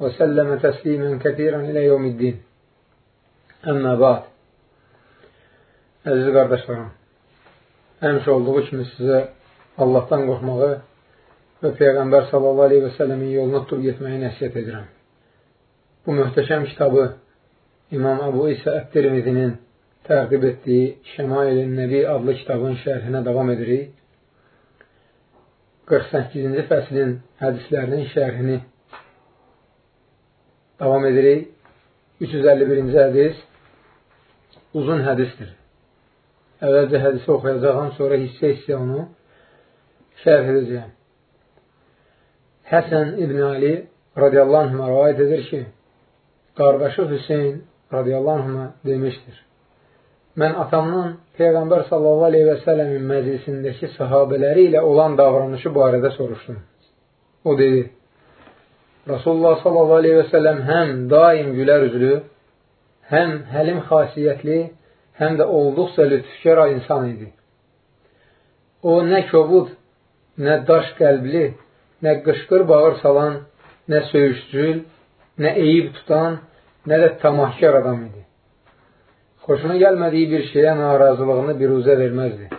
وسلم تسليما كثيرا إلى يوم الدين Əmmə ba'd Əziz qardaşlarım, həmişə olduğu kimi sizə Allahdan qorxmağı və Peyğəmbər sallallahu aleyhi və sələmin yoluna tutub getməyi nəsiyyət edirəm. Bu möhtəşəm kitabı İmam Əbu İsa Ət-Tirmizinin tərqib etdiyi Şəmail-i Nəbi adlı kitabın şərhinə davam edirik. 48-ci fəslin hədislərinin şərhini davam edirik. 351-ci hədis uzun hədisdir. Əvvəlcə hədisi oxuyacağım, sonra hissə-hissə onu şərh edəcəyim. Həsən İbn Ali radiyallahu anhına rivayət edir ki, qardaşı Hüseyin radiyallahu anhına demişdir. Mən atamdan Peyğəmbər sallallahu aleyhi və sələmin məclisindəki sahabələri ilə olan davranışı barədə soruşdum. O dedi, Rasulullah səlləm həm daim gülər üzlü, həm həlim xasiyyətli, həm də olduqca lütfkar insan idi. O, nə kobud, nə daş qəlbli, nə qışqır bağır salan, nə söyüşcül, nə eyib tutan, nə də tamahkar adam idi. Xoşuna gəlmədiyi bir şeyə narazılığını biruzə verməzdi.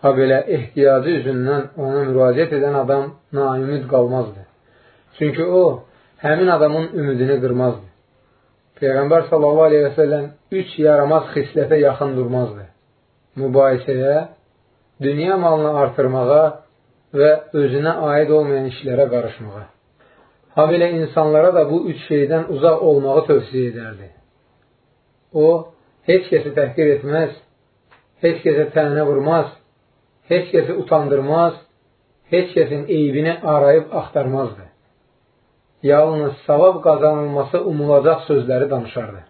Ha belə ehtiyacı üzündən ona müraciət edən adam naümid qalmazdı. Çünki o, həmin adamın ümidini qırmazdı. Peyğəmbər səlləm üç yaramaz xislətə yaxın durmazdı. Mübahisəyə, dünya malını artırmağa və özünə aid olmayan işlərə qarışmağa. Ha belə insanlara da bu üç şeydən uzaq olmağı tövsiyə edərdi. O, heç kəsi təhqir etməz, heç kəsə tənə vurmaz, heç kəsi utandırmaz, heç kəsin eybini arayıb axtarmazdı yalnız savab qazanılması umulacaq sözləri danışardı.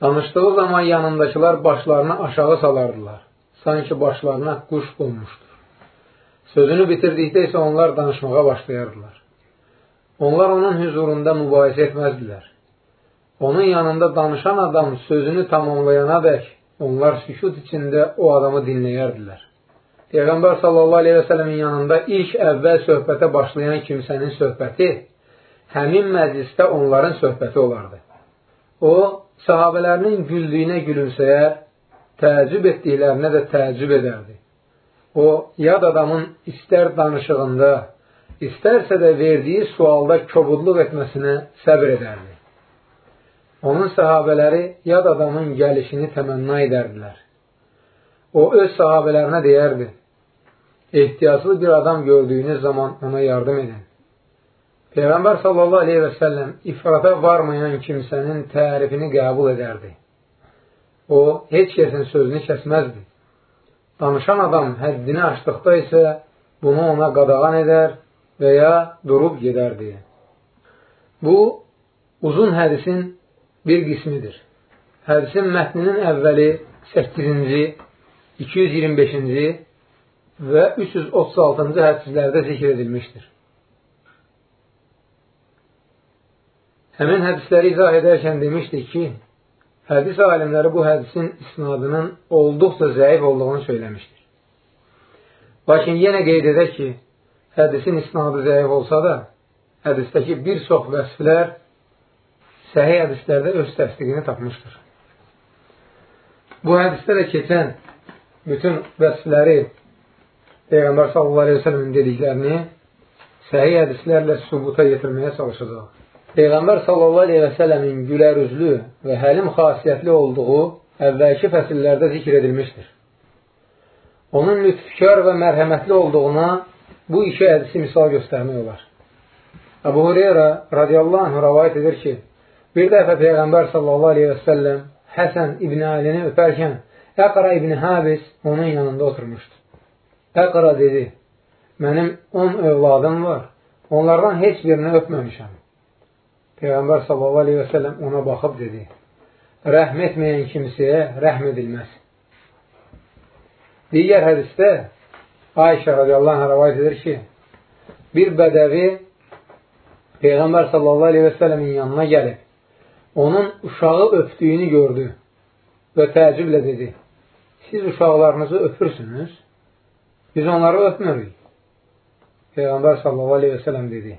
Danışdığı zaman yanındakılar başlarını aşağı salardılar. Sanki başlarına quş qonmuşdur. Sözünü bitirdikdə isə onlar danışmağa başlayardılar. Onlar onun hüzurunda mübahisə etməzdilər. Onun yanında danışan adam sözünü tamamlayana dək onlar sükut içində o adamı dinləyərdilər. Peyğəmbər sallallahu aleyhi və sələmin yanında ilk əvvəl söhbətə başlayan kimsənin söhbəti həmin məclisdə onların söhbəti olardı. O, sahabələrinin güldüyünə gülümsəyər, təəccüb etdiklərinə də təəccüb edərdi. O, yad adamın istər danışığında, istərsə də verdiyi sualda kobudluq etməsinə səbr edərdi. Onun sahabələri yad adamın gəlişini təmənna edərdilər. O, öz sahabələrinə deyərdi, ehtiyaclı bir adam gördüyünüz zaman ona yardım edin. Peyğəmbər sallallahu aleyhi və səlləm ifrata varmayan kimsənin tərifini qəbul edərdi. O, heç kəsin sözünü kəsməzdi. Danışan adam həddini açdıqda isə bunu ona qadağan edər və ya durub gedərdi. Bu, uzun hədisin bir qismidir. Hədisin mətninin əvvəli 8-ci, 225-ci və 336-cı hədislərdə zikr edilmişdir. Həmin hədisləri izah edərkən demişdik ki, hədis alimləri bu hədisin isnadının olduqca zəif olduğunu söyləmişdir. Lakin yenə qeyd edək ki, hədisin isnadı zəif olsa da, hədisdəki bir çox vəsflər səhih hədislərdə öz təsdiqini tapmışdır. Bu hədisdə də keçən bütün vəsfləri Peyğəmbər sallallahu aleyhi ve sellemin dediklərini səhih hədislərlə sübuta yetirməyə çalışacaq. Peyğəmbər sallallahu aleyhi və həlim xasiyyətli olduğu əvvəlki fəsillərdə zikr edilmişdir. Onun lütfkar və mərhəmətli olduğuna bu iki hədisi misal göstərmək olar. Əbu Hureyra radiyallahu anh rəvayət edir ki, bir dəfə Peyğəmbər səlləm Həsən İbn Əlini öpərkən Əqra İbn Habis onun yanında oturmuşdu. Əqra dedi, mənim 10 övladım var, onlardan heç birini öpməmişəm. Peyğəmbər səlləm ona baxıb dedi, rəhm etməyən kimsəyə rəhm edilməz. Digər hədisdə Ayşə radiyallahu anh rəvayət edir ki, bir bədəvi Peyğəmbər səlləmin yanına gəlib, onun uşağı öpdüyünü gördü və təəccüblə dedi, siz uşaqlarınızı öpürsünüz, biz onları öpmürük. Peyğəmbər səlləm dedi,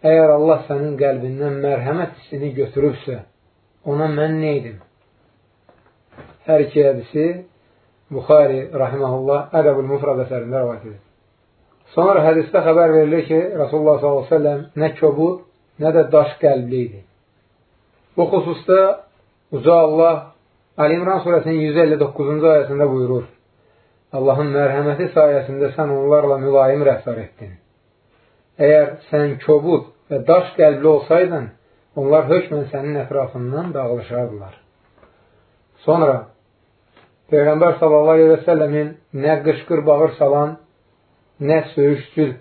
Əgər Allah sənin qəlbindən mərhəmət hissini götürübsə, ona mən nə edim? Hər iki hədisi Buxari, rahiməhullah, Ədəbül Mufrad əsərində rəvat edir. Sonra hədisdə xəbər verilir ki, Rasulullah s.ə.v nə kobud, nə də daş qəlbli idi. Bu xüsusda Uca Allah Ali İmran surəsinin 159-cu ayəsində buyurur, Allahın mərhəməti sayəsində sən onlarla mülayim rəftar etdin. Əgər sən kobud və daş qəlbli olsaydın, onlar hökmən sənin ətrafından dağılışardılar. Sonra Peyğəmbər səlləmin nə qışqır bağır salan, nə söyüşçül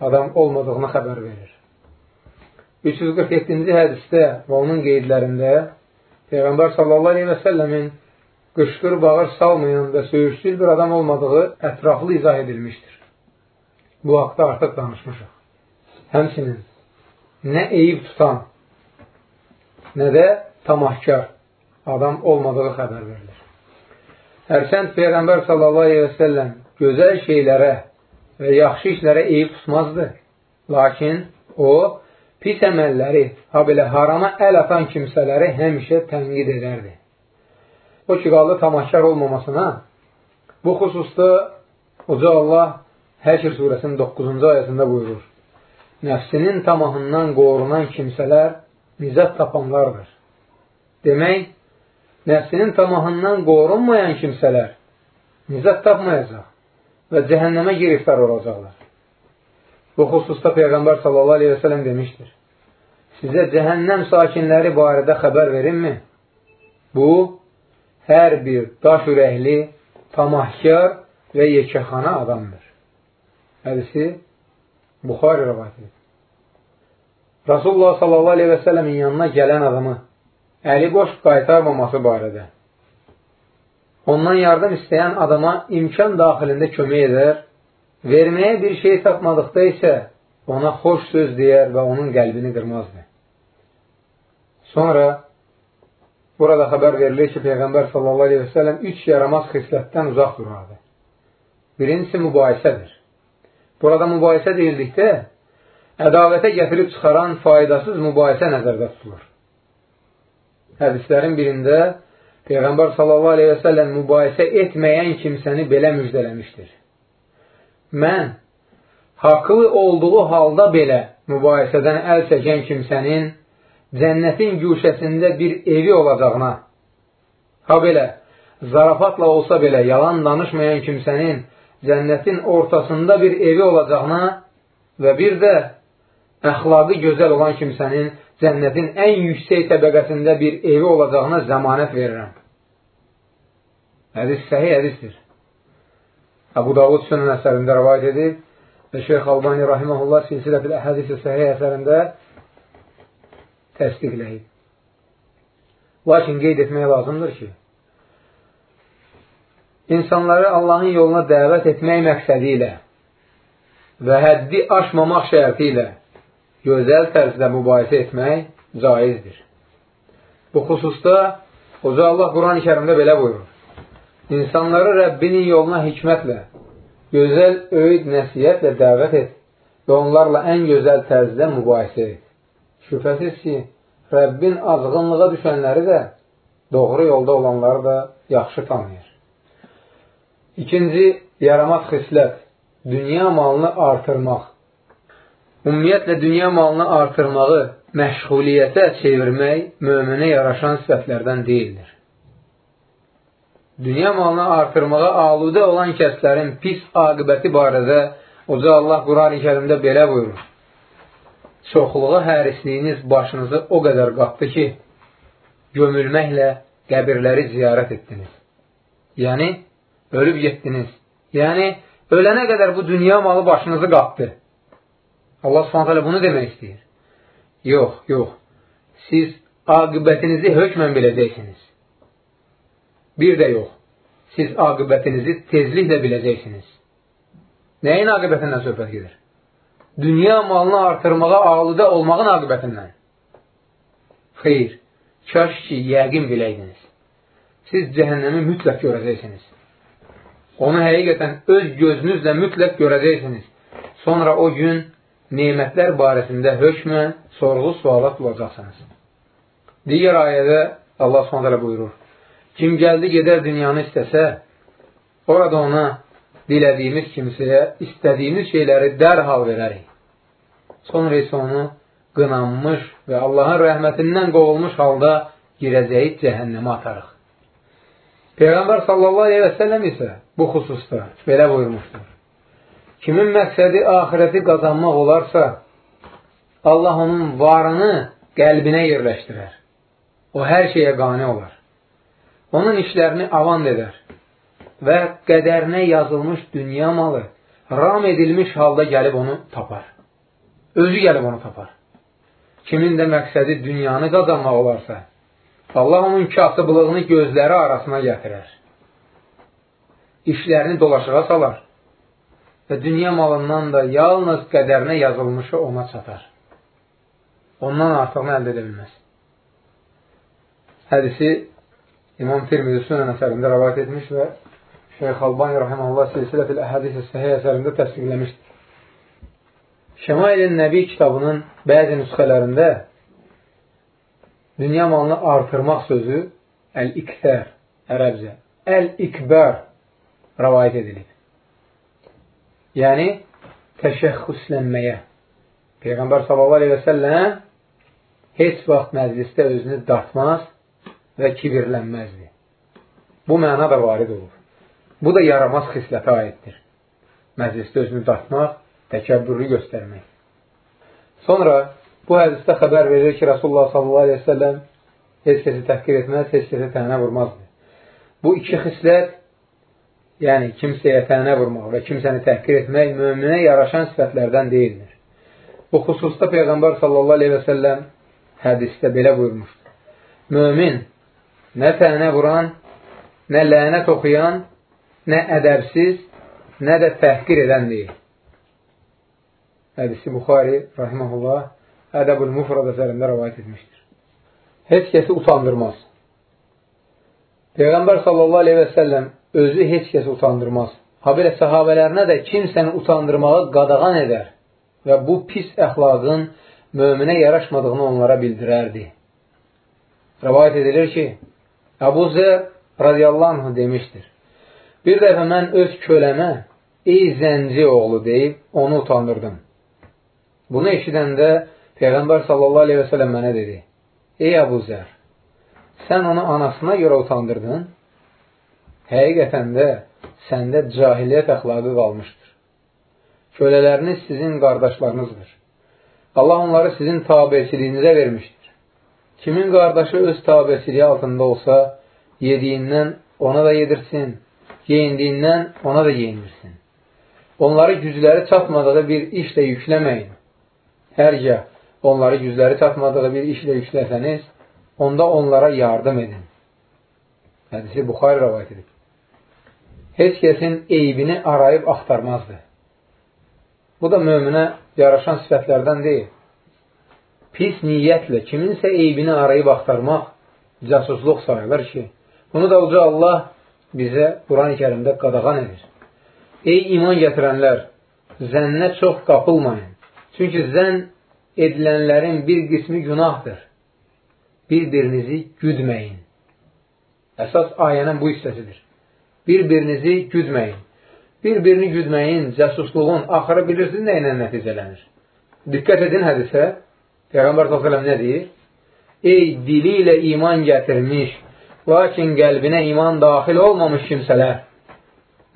adam olmadığını xəbər verir. 347-ci hədisdə və onun qeydlərində Peyğəmbər səlləmin qışqır bağır salmayan və söyüşçül bir adam olmadığı ətraflı izah edilmişdir. Bu haqda artıq danışmışıq. Həmçinin nə eyib tutan, nə də tamahkar adam olmadığı xəbər verilir. Hərsənd Peyğəmbər səlləm gözəl şeylərə və yaxşı işlərə eyib tutmazdı. Lakin o, pis əməlləri, ha belə harama əl atan kimsələri həmişə tənqid edərdi. O ki, qaldı tamahkar olmamasına, bu xüsusda Uca Allah Həşr surəsinin 9-cu ayəsində buyurur nəfsinin tamahından qorunan kimsələr nizət tapanlardır. Demək, nəfsinin tamahından qorunmayan kimsələr nizət tapmayacaq və cəhənnəmə giriftar olacaqlar. Bu xüsusda Peyğəmbər sələm demişdir. Sizə cəhənnəm sakinləri barədə xəbər verimmi? Bu, hər bir daş ürəkli, tamahkar və yekəxana adamdır. Hədisi Buxari rəvat edir. Rasulullah sallallahu aleyhi və sələmin yanına gələn adamı əli boş qaytarmaması barədə ondan yardım istəyən adama imkan daxilində kömək edər, verməyə bir şey tapmadıqda isə ona xoş söz deyər və onun qəlbini qırmazdı. Sonra burada xəbər verilir ki, Peyğəmbər sallallahu aleyhi və sələm üç yaramaz xislətdən uzaq durardı. Birincisi mübahisədir. Burada mübahisə deyildikdə, ədavətə gətirib çıxaran faydasız mübahisə nəzərdə tutulur. Hədislərin birində Peyğəmbər sallallahu aleyhi və səlləm mübahisə etməyən kimsəni belə müjdələmişdir. Mən haqlı olduğu halda belə mübahisədən əl çəkən kimsənin cənnətin güşəsində bir evi olacağına, ha belə, zarafatla olsa belə yalan danışmayan kimsənin cənnətin ortasında bir evi olacağına və bir də əxlaqı gözəl olan kimsənin cənnətin ən yüksək təbəqəsində bir evi olacağına zəmanət verirəm. Hədis səhih hədisdir. Əbu Davud Sünən əsərində rəvayət edib və Şeyx Albani Rahiməhullah silsilətil əhədisi səhih əsərində təsdiqləyib. Lakin qeyd etmək lazımdır ki, insanları Allahın yoluna dəvət etmək məqsədi ilə və həddi aşmamaq şərti ilə gözəl tərzdə mübahisə etmək caizdir. Bu xüsusda Hoca Allah Quran-ı kərimdə belə buyurur. İnsanları Rəbbinin yoluna hikmətlə, gözəl öyüd nəsiyyətlə dəvət et və onlarla ən gözəl tərzdə mübahisə et. Şübhəsiz ki, Rəbbin azğınlığa düşənləri də, doğru yolda olanları da yaxşı tanıyır. İkinci, yaramaz xislət, dünya malını artırmaq. Ümumiyyətlə, dünya malını artırmağı məşğuliyyətə çevirmək möminə yaraşan sifətlərdən deyildir. Dünya malını artırmağa aludə olan kəslərin pis aqibəti barədə Uca Allah Quran-ı kərimdə belə buyurur. Çoxluğa hərisliyiniz başınızı o qədər qatdı ki, gömülməklə qəbirləri ziyarət etdiniz. Yəni, ölüb getdiniz. Yəni, ölənə qədər bu dünya malı başınızı qatdı. Allah hələ bunu demək istəyir. Yox, yox. siz aqibətinizi hökmən biləcəksiniz. Bir də yox, siz aqibətinizi tezliklə biləcəksiniz. Nəyin aqibətindən söhbət gedir? Dünya malını artırmağa alıda olmağın aqibətindən. Xeyr, kaş ki, yəqin biləydiniz. Siz cəhənnəmi mütləq görəcəksiniz. Onu həqiqətən öz gözünüzlə mütləq görəcəksiniz. Sonra o gün nemətlər barəsində hökmə, sorğu, sualat bulacaqsınız. Digər ayədə Allah s.ə. buyurur, Kim gəldi gedər dünyanı istəsə, orada ona dilədiyimiz kimsəyə istədiyimiz şeyləri dərhal verərik. Sonra isə onu qınanmış və Allahın rəhmətindən qovulmuş halda girəcəyi cəhənnəmə atarıq. Peyğəmbər sallallahu aleyhi və səlləm isə bu xüsusda belə buyurmuşdur. Kimin məqsədi ahirəti qazanmaq olarsa, Allah onun varını qəlbinə yerləşdirər. O hər şeyə qane olar. Onun işlərini avand edər və qədərinə yazılmış dünya malı ram edilmiş halda gəlib onu tapar. Özü gəlib onu tapar. Kimin də məqsədi dünyanı qazanmaq olarsa, Allah onun kasıblığını gözləri arasına gətirər. İşlərini dolaşığa salar və dünya malından da yalnız qədərinə yazılmışı ona çatar. Ondan artıqını əldə edə bilməz. Hədisi İmam Tirmizi Sünən əsərində rəvayət etmiş və Şeyx Albani Rahiməllah Silsilətil Əhədisi Səhiyyə əsərində təsdiqləmişdir. Şəmailin Nəbi kitabının bəzi nüsxələrində dünya malını artırmaq sözü əl-iktər, ərəbcə, əl-ikbər rəvayət edilib. Yəni, təşəxxüslənməyə. Peyğəmbər səlləm heç vaxt məclisdə özünü dartmaz və kibirlənməzdi. Bu məna da varid olur. Bu da yaramaz xislətə aiddir. Məclisdə özünü dartmaq, təkəbbürlü göstərmək. Sonra bu hədisdə xəbər verir ki, Rasulullah sellem heç kəsi təhqir etməz, heç kəsi tənə vurmazdı. Bu iki xislət, yəni kimsəyə tənə vurmaq və kimsəni təhqir etmək möminə yaraşan sifətlərdən deyildir. Bu xüsusda Peyğəmbər səlləm hədisdə belə buyurmuşdur. Mömin nə tənə vuran, nə lənət oxuyan, nə ədəbsiz, nə də təhqir edən deyil. Hədisi Buxari, rahiməhullah, Ədəbül Mufrad əsərində rəvayət etmişdir. Heç kəsi utandırmaz. Peyğəmbər sallallahu aleyhi və səlləm özü heç kəsi utandırmaz. Ha belə səhabələrinə də kimsəni utandırmağı qadağan edər və bu pis əxlaqın möminə yaraşmadığını onlara bildirərdi. Rəvayət edilir ki, Əbu Zər radiyallahu anh demişdir. Bir dəfə mən öz köləmə, ey zənci oğlu deyib, onu utandırdım. Bunu eşidəndə Peyğəmbər sələm mənə dedi, ey Əbu Zər, sən onu anasına görə utandırdın, həqiqətən də səndə cahiliyyət əxlaqı qalmışdır. Kölələriniz sizin qardaşlarınızdır. Allah onları sizin tabiçiliyinizə vermişdir. Kimin qardaşı öz tabiçiliyi altında olsa, yediyindən ona da yedirsin, geyindiyindən ona da geyindirsin. Onları gücləri çatmadığı bir işlə yükləməyin. Hərgə onları gücləri çatmadığı bir işlə yükləsəniz, onda onlara yardım edin. Hədisi Buxarı rəvayət edib. Heç kəsin eybini arayıb axtarmazdı. Bu da möminə yaraşan sifətlərdən deyil pis niyyətlə kiminsə eybini arayıb axtarmaq casusluq sayılır ki, bunu da uca Allah bizə Quran-ı kərimdə qadağan edir. Ey iman gətirənlər, zənnə çox qapılmayın. Çünki zənn edilənlərin bir qismi günahdır. Bir-birinizi güdməyin. Əsas ayənin bu hissəsidir. Bir-birinizi güdməyin. Bir-birini güdməyin, cəsusluğun axırı bilirsiniz nə ilə nəticələnir. Diqqət edin hədisə, Peyğəmbər s.ə.v nə deyir? Ey dili ilə iman gətirmiş, lakin qəlbinə iman daxil olmamış kimsələr,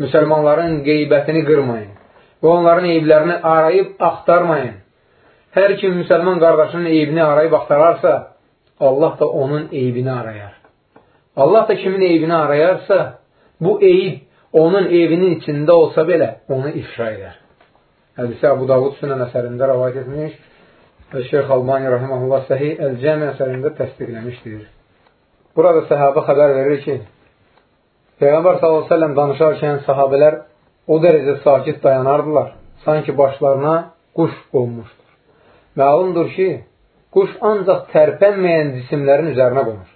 müsəlmanların qeybətini qırmayın və onların eyblərini arayıb axtarmayın. Hər kim müsəlman qardaşının eybini arayıb axtararsa, Allah da onun eybini arayar. Allah da kimin eybini arayarsa, bu eyib onun evinin içində olsa belə onu ifşa edər. Hədisi Abu Davud Sünən əsərində rəvayət etmiş və Şeyx Albani Rahiməhullah Səhi Əl-Cəmi əsərində təsdiqləmişdir. Burada səhabə xəbər verir ki, Peyğəmbər s.ə.v danışarkən sahabələr o dərəcə sakit dayanardılar, sanki başlarına quş qonmuşdur. Məlumdur ki, quş ancaq tərpənməyən cisimlərin üzərinə qonur.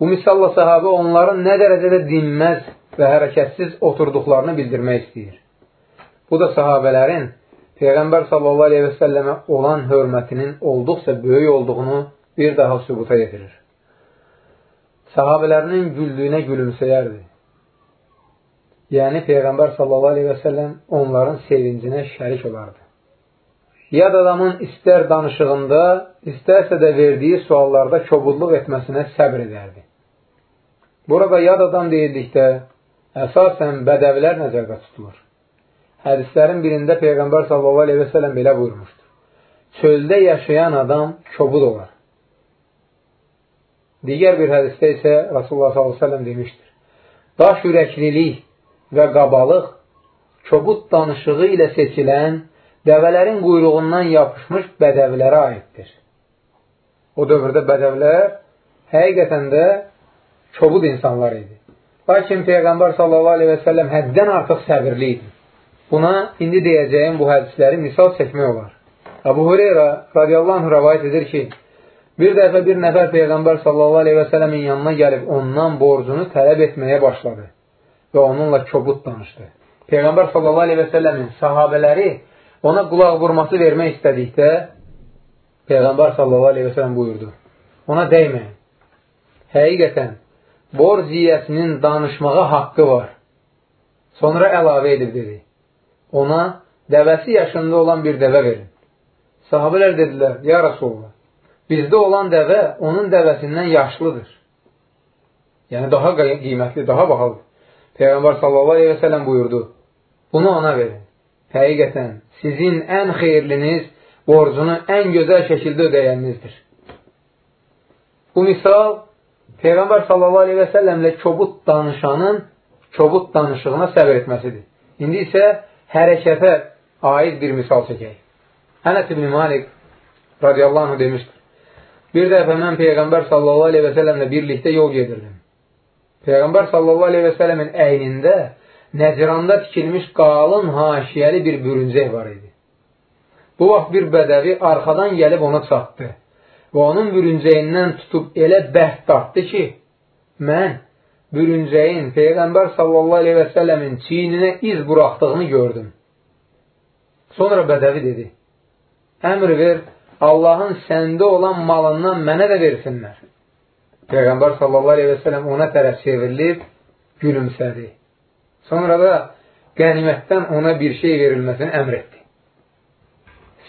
Bu misalla səhabə onların nə dərəcədə dinməz və hərəkətsiz oturduqlarını bildirmək istəyir. Bu da sahabələrin Peyğəmbər sallallahu aleyhi və səlləmə olan hörmətinin olduqca böyük olduğunu bir daha sübuta getirir. Sahabələrinin güldüyünə gülümsəyərdi. Yəni, Peyğəmbər sallallahu aleyhi və səlləm onların sevincinə şərik olardı. Yad adamın istər danışığında, istərsə də verdiyi suallarda kobudluq etməsinə səbr edərdi. Burada yad adam deyildikdə, əsasən bədəvilər nəzərdə tutulur. Hədislərin birində Peyğəmbər səlləm belə buyurmuşdur. Çöldə yaşayan adam kobud olar. Digər bir hədisdə isə Rasulullah s.ə.v demişdir. Daş ürəklilik və qabalıq kobud danışığı ilə seçilən dəvələrin quyruğundan yapışmış bədəvlərə aiddir. O dövrdə bədəvlər həqiqətən də kobud insanlar idi. Lakin Peyğəmbər s.ə.v həddən artıq səbirli idi. Buna indi deyəcəyim bu hədisləri misal çəkmək olar. Əbu Hureyra radiyallahu anh rəvayət edir ki, Bir dəfə bir nəfər Peyğəmbər sələmin yanına gəlib ondan borcunu tələb etməyə başladı və onunla kobud danışdı. Peyğəmbər sələmin sahabələri ona qulaq vurması vermək istədikdə Peyğəmbər sallallahu aleyhi və sələm buyurdu. Ona dəyməyin. Həqiqətən, borc yiyəsinin danışmağa haqqı var. Sonra əlavə edib dedi. Ona dəvəsi yaşında olan bir dəvə verin. Sahabələr dedilər, ya Rasulullah, Bizdə olan dəvə onun dəvəsindən yaşlıdır. Yəni, daha qiymətli, daha bahalıdır. Peyğəmbər sallallahu aleyhi və sələm buyurdu, bunu ona verin. Həqiqətən, sizin ən xeyirliniz borcunu ən gözəl şəkildə ödəyəninizdir. Bu misal Peyğəmbər sallallahu aleyhi və səlləmlə kobud danışanın kobud danışığına səbir etməsidir. İndi isə hərəkətə aid bir misal çəkək. Ənət ibn Malik radiyallahu anh demişdir. Bir dəfə mən Peyğəmbər sallallahu aleyhi və sələmlə birlikdə yol gedirdim. Peyğəmbər sallallahu aleyhi və sələmin əynində Nəcranda tikilmiş qalın haşiyəli bir bürüncək var idi. Bu vaxt bir bədəvi arxadan gəlib ona çatdı və onun bürüncəyindən tutub elə bəhd dartdı ki, mən bürüncəyin Peyğəmbər sallallahu aleyhi və sələmin çiyninə iz buraxdığını gördüm. Sonra bədəvi dedi, əmr ver, Allahın səndə olan malından mənə də versinlər. Peyğəmbər sallallahu aleyhi və sələm ona tərəf çevrilib, gülümsədi. Sonra da qənimətdən ona bir şey verilməsini əmr etdi.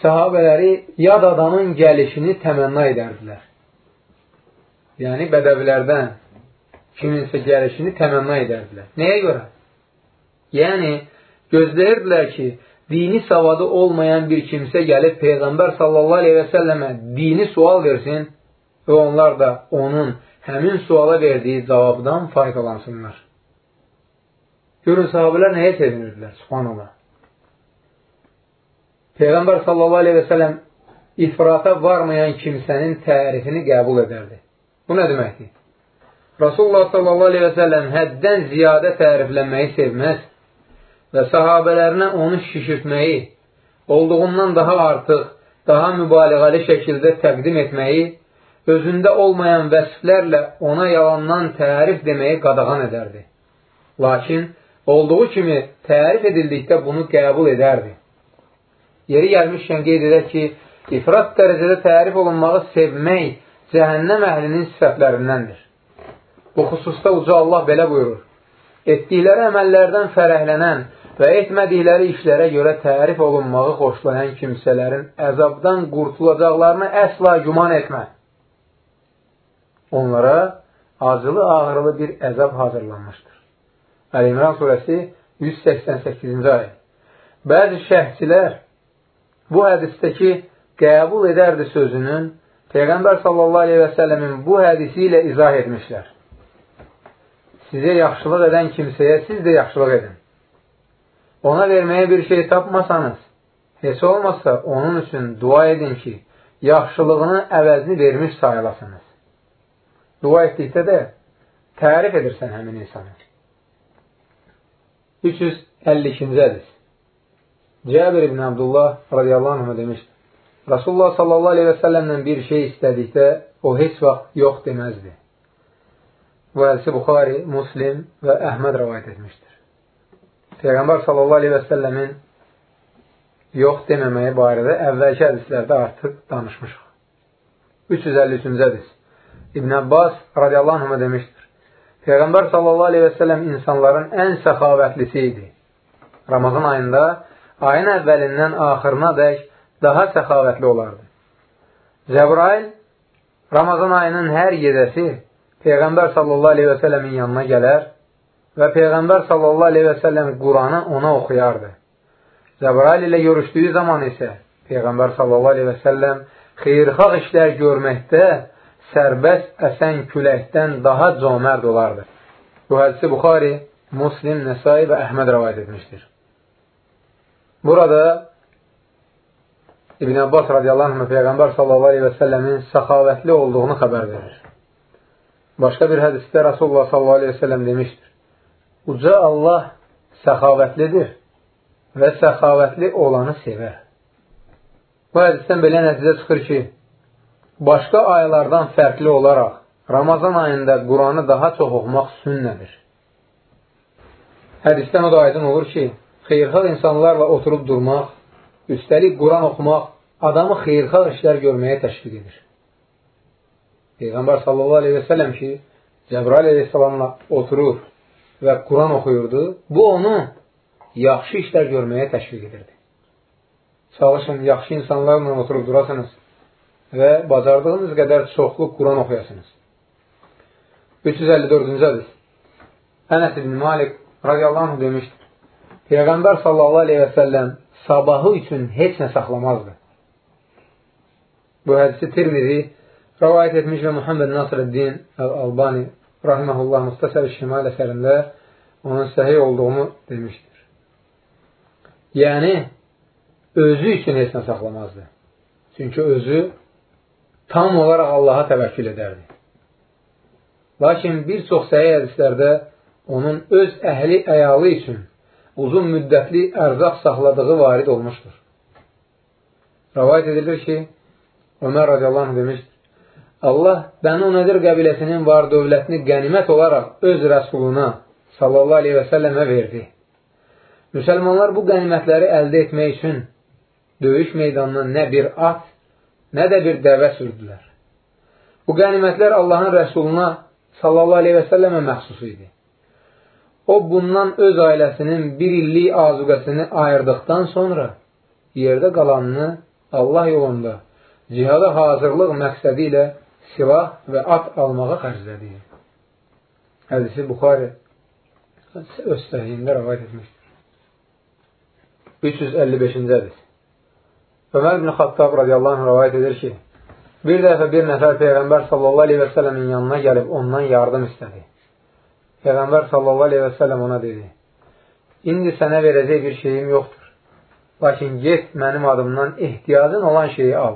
Sahabələri yad adamın gəlişini təmənna edərdilər. Yəni, bədəvilərdən kiminsə gəlişini təmənna edərdilər. Nəyə görə? Yəni, gözləyirdilər ki, dini savadı olmayan bir kimsə gəlib Peyğəmbər sallallahu aleyhi və səlləmə dini sual versin və onlar da onun həmin suala verdiyi cavabdan faydalansınlar. Görün, sahabələr nəyə sevinirdilər? Subhanallah. Peyğəmbər sallallahu aleyhi və səlləm ifrata varmayan kimsənin tərifini qəbul edərdi. Bu nə deməkdir? Rasulullah sallallahu aleyhi və səlləm həddən ziyadə təriflənməyi sevməz və sahabələrinə onu şişirtməyi, olduğundan daha artıq, daha mübaliğəli şəkildə təqdim etməyi, özündə olmayan vəsflərlə ona yalandan tərif deməyi qadağan edərdi. Lakin, olduğu kimi tərif edildikdə bunu qəbul edərdi. Yeri gəlmişkən qeyd edək ki, ifrat dərəcədə tərif olunmağı sevmək cəhənnəm əhlinin sifətlərindəndir. Bu xüsusda uca Allah belə buyurur. Etdikləri əməllərdən fərəhlənən və etmədikləri işlərə görə tərif olunmağı xoşlayan kimsələrin əzabdan qurtulacaqlarını əsla güman etmə. Onlara acılı ağrılı bir əzab hazırlanmışdır. Əl-İmran surəsi 188-ci ayə. Bəzi şəhçilər bu hədistəki qəbul edərdi sözünün Peyğəmbər sallallahu aleyhi və səlləmin bu hədisi ilə izah etmişlər. Sizə yaxşılıq edən kimsəyə siz də yaxşılıq edin ona verməyə bir şey tapmasanız, Heç olmazsa onun üçün dua edin ki, yaxşılığını əvəzini vermiş sayılasınız. Dua etdikdə də tərif edirsən həmin insanı. 352-ci hədis Cəbir ibn Abdullah radiyallahu anh demişdir. Rasulullah sallallahu aleyhi və səlləmlə bir şey istədikdə o heç vaxt yox deməzdi. Bu hədisi Buxari, Muslim və Əhməd rəvayət etmişdir. Peyğəmbər sallallahu aleyhi və səlləmin yox deməməyi barədə əvvəlki hədislərdə artıq danışmışıq. 353-cü hədis İbn Abbas radiyallahu anh demişdir. Peyğəmbər səlləm insanların ən səxavətlisi idi. Ramazan ayında ayın əvvəlindən axırına dək daha səxavətli olardı. Cəbrail Ramazan ayının hər gecəsi Peyğəmbər səlləmin yanına gələr və Peyğəmbər səlləm Quranı ona oxuyardı. Cəbrail ilə görüşdüyü zaman isə Peyğəmbər səlləm xeyrxalq işlər görməkdə sərbəst əsən küləkdən daha cömərd olardı. Bu hədisi Buxari, Muslim, Nəsai və Əhməd rəvayət etmişdir. Burada İbn Abbas radiyallahu anh Peyğəmbər sallallahu aleyhi və səlləmin səxavətli olduğunu xəbər verir. Başqa bir hədisdə Rasulullah sallallahu aleyhi və səlləm demişdir. Uca Allah səxavətlidir və səxavətli olanı sevər. Bu hədisdən belə nəticə çıxır ki, başqa aylardan fərqli olaraq Ramazan ayında Quranı daha çox oxumaq sünnədir. Hədisdən o da aydın olur ki, xeyrxalq insanlarla oturub durmaq, üstəlik Quran oxumaq adamı xeyrxalq işlər görməyə təşviq edir. Peyğəmbər sallallahu aleyhi və sələm ki, Cəbrail aleyhissalamla oturur və Quran oxuyurdu, bu onu yaxşı işlər görməyə təşviq edirdi. Çalışın, yaxşı insanlarla oturub durasınız və bacardığınız qədər çoxlu Quran oxuyasınız. 354-cü hədis Ənəs ibn Malik radiyallahu anh demişdir. Peyğəmbər sallallahu aleyhi və səlləm sabahı üçün heç nə saxlamazdı. Bu hədisi Tirmizi rəvayət etmiş və Muhammed Nasrəddin Əl-Albani rahiməhullah Mustasər Şimal əsərində onun səhiy olduğunu demişdir. Yəni, özü üçün heç nə saxlamazdı. Çünki özü tam olaraq Allaha təvəkkül edərdi. Lakin bir çox səhiy hədislərdə onun öz əhli əyalı üçün uzun müddətli ərzaq saxladığı varid olmuşdur. Rəvayət edilir ki, Ömər radiyallahu anh demişdir, Allah Bənu Nədir qəbiləsinin var dövlətini qənimət olaraq öz rəsuluna sallallahu aleyhi və səlləmə verdi. Müsəlmanlar bu qənimətləri əldə etmək üçün döyüş meydanına nə bir at, nə də bir dəvə sürdülər. Bu qənimətlər Allahın rəsuluna sallallahu aleyhi və səlləmə məxsus idi. O bundan öz ailəsinin bir illik azuqəsini ayırdıqdan sonra yerdə qalanını Allah yolunda cihada hazırlıq məqsədi ilə silah və at almağa xərclədi. Hədisi Buxari öz səhiyində rəvayət etmişdir. 355-ci hədis Ömər ibn Xattab radiyallahu anh rəvayət edir ki, bir dəfə bir nəfər Peyğəmbər sallallahu aleyhi və sələmin yanına gəlib ondan yardım istədi. Peyğəmbər sallallahu aleyhi və səlləm ona dedi, İndi sənə verəcək bir şeyim yoxdur. Lakin get mənim adımdan ehtiyacın olan şeyi al.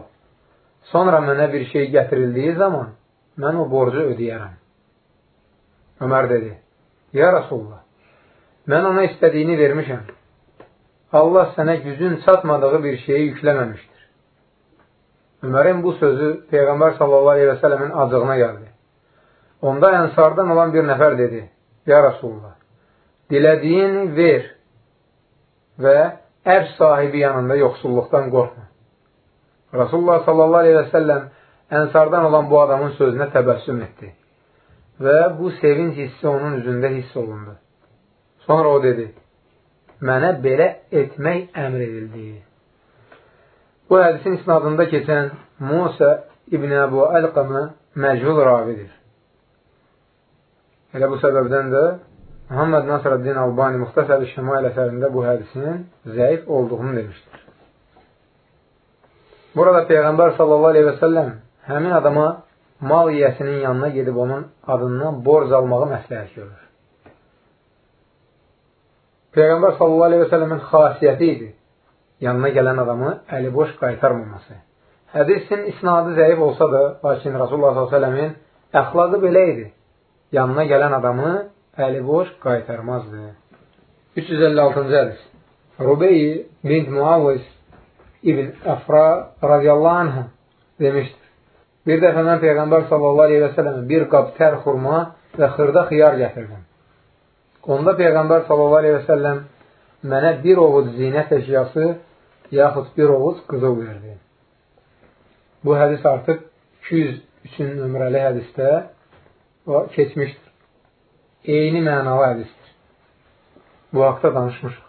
Sonra mənə bir şey gətirildiyi zaman mən o borcu ödəyərəm. Ömər dedi, Ya Rasulullah, mən ona istədiyini vermişəm. Allah sənə gücün çatmadığı bir şeyi yükləməmişdir. Ömərin bu sözü Peyğəmbər sələmin acığına gəldi. Onda ənsardan olan bir nəfər dedi, Ya Rasulullah, dilədiyini ver və ər sahibi yanında yoxsulluqdan qorxma. Rasulullah səlləm ənsardan olan bu adamın sözünə təbəssüm etdi və bu sevinç hissi onun üzündə hiss olundu. Sonra o dedi, mənə belə etmək əmr edildi. Bu hədisin isnadında keçən Musa İbn Əbu Əlqamə məchul ravidir. Elə bu səbəbdən də Muhammed Nasrəddin Albani Muxtasər-i Şəmail əsərində bu hədisin zəif olduğunu demişdir. Burada Peyğəmbər sallallahu aleyhi və səlləm həmin adama mal yiyəsinin yanına gedib onun adından borc almağı məsləhət görür. Peyğəmbər səlləmin xasiyyəti idi. yanına gələn adamı əli boş qaytarmaması. Hədisin isnadı zəif olsa da, lakin Rasulullah s.ə.v-in əxlaqı belə idi. Yanına gələn adamı əli boş qaytarmazdı. 356-cı hədis Rubeyi bint Muaviz İbn Əfra radiyallahu anh demişdir. Bir dəfə mən Peyğəmbər sallallahu aleyhi və sələmə bir qab tər xurma və xırda xiyar gətirdim. Onda Peyğəmbər səlləm mənə bir oğuz zinət əşyası yaxud bir oğuz qızıl verdi. Bu hədis artıq 203 nömrəli hədisdə keçmişdir. Eyni mənalı hədisdir. Bu haqda danışmışıq.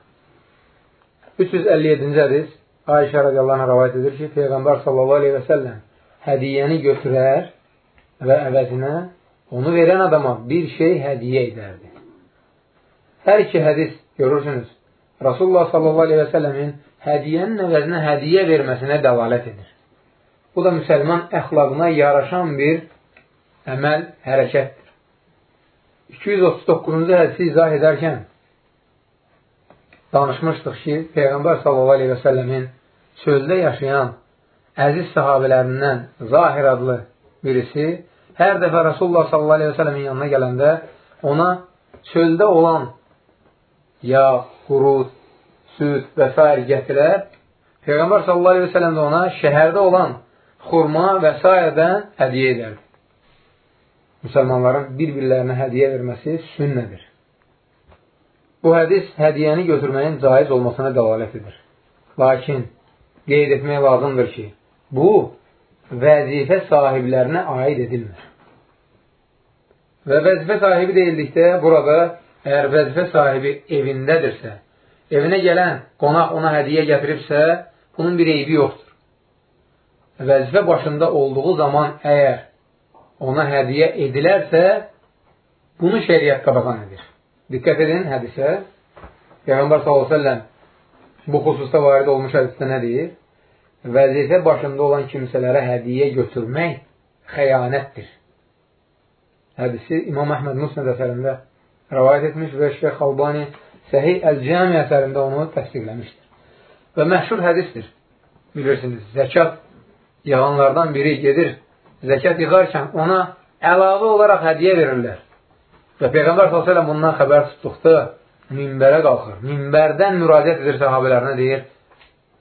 357-ci hədis Ayşə radiyallahu anh rəvayət edir ki, Peyğəmbər sallallahu aleyhi və səlləm hədiyyəni götürər və əvəzinə onu verən adama bir şey hədiyə edərdi. Hər iki hədis görürsünüz, Rasulullah səlləmin hədiyyənin əvəzinə hədiyə verməsinə dəlalət edir. Bu da müsəlman əxlaqına yaraşan bir əməl, hərəkətdir. 239-cu hədisi izah edərkən danışmışdıq ki, Peyğəmbər səlləmin çöldə yaşayan əziz sahabələrindən Zahir adlı birisi hər dəfə Rasulullah səlləmin yanına gələndə ona çöldə olan yağ, qurud, süd və s. gətirər. Peyğəmbər sallallahu aleyhi və səlləm də ona şəhərdə olan xurma və s.dən hədiyə edər. Müsəlmanların bir-birlərinə hədiyə verməsi sünnədir. Bu hədis hədiyəni götürməyin caiz olmasına dəlalət edir. Lakin qeyd etmək lazımdır ki, bu vəzifə sahiblərinə aid edilmir. Və vəzifə sahibi deyildikdə burada əgər vəzifə sahibi evindədirsə, evinə gələn qonaq ona hədiyə gətiribsə, bunun bir eybi yoxdur. Vəzifə başında olduğu zaman əgər ona hədiyə edilərsə, bunu şəriət qadağan edir. Diqqət edin hədisə. Peyğəmbər s.ə.v bu xüsusda varid olmuş hədisdə nə deyir? Vəzifə başında olan kimsələrə hədiyə götürmək xəyanətdir. Hədisi İmam Əhməd Musnəd əsərində rəvayət etmiş və Şeyx Albani Səhih Əl-Cəmi əsərində onu təsdiqləmişdir. Və məşhur hədisdir. Bilirsiniz, zəkat yağanlardan biri gedir, zəkat yığarkən ona əlavə olaraq hədiyə verirlər. Və Peyğəmbər s.ə.v bundan xəbər tutduqda minbərə qalxır. Minbərdən müraciət edir sahabələrinə deyir,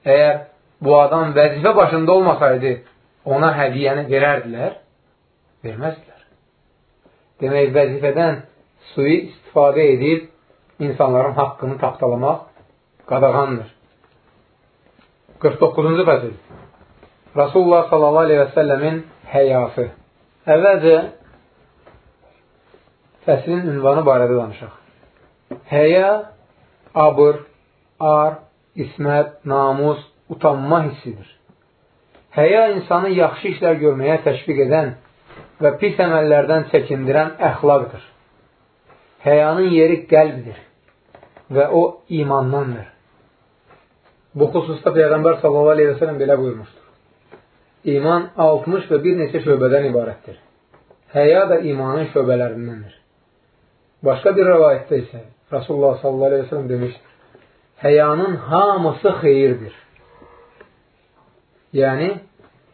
əgər bu adam vəzifə başında olmasaydı, ona hədiyəni verərdilər, verməzdilər. Demək, vəzifədən suyu istifadə edib insanların haqqını tapdalamaq qadağandır. 49-cu fəsil Rasulullah sallallahu aleyhi və səlləmin həyası Əvvəlcə fəslin ünvanı barədə danışaq. Həya, abır, ar, ismət, namus, utanma hissidir. Həya insanı yaxşı işlər görməyə təşviq edən və pis əməllərdən çəkindirən əxlaqdır. Həyanın yeri qəlbdir və o imandandır. Bu xüsusda Peyğəmbər sallallahu aleyhi və sələm belə buyurmuşdur. İman 60 və bir neçə şöbədən ibarətdir. Həya da imanın şöbələrindəndir. Başqa bir rəvayətdə isə Rasulullah sallallahu aleyhi ve sellem demişdir. Həyanın hamısı xeyirdir. Yəni,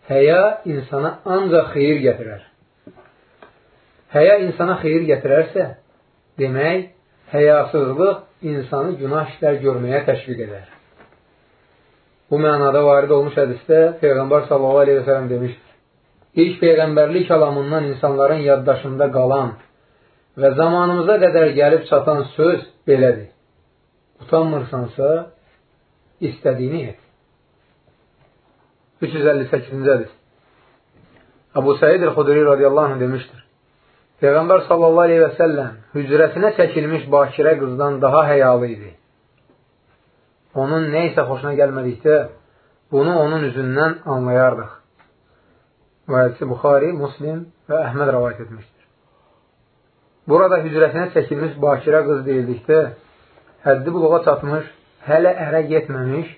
həya insana ancaq xeyir gətirər. Həya insana xeyir gətirərsə, demək, həyasızlıq insanı günah işlər görməyə təşviq edər. Bu mənada varid olmuş hədisdə Peyğəmbər sellem demişdir. İlk Peyğəmbərlik alamından insanların yaddaşında qalan Və zamanımıza qədər gəlib çatan söz belədir. Utanmırsansa, istədiyini et. 358-ci hədis Əbu Səid el-Xudri radiyallahu anh demişdir. Peyğəmbər sallallahu aleyhi və səlləm hücrəsinə çəkilmiş bakirə qızdan daha həyalı idi. Onun nə isə xoşuna gəlmədikdə, bunu onun üzündən anlayardıq. Bu hədisi Buxari, Muslim və Əhməd rəvayət etmişdir. Burada hücrəsinə çəkilmiş bakirə qız deyildikdə, həddi buluğa çatmış, hələ ərə getməmiş,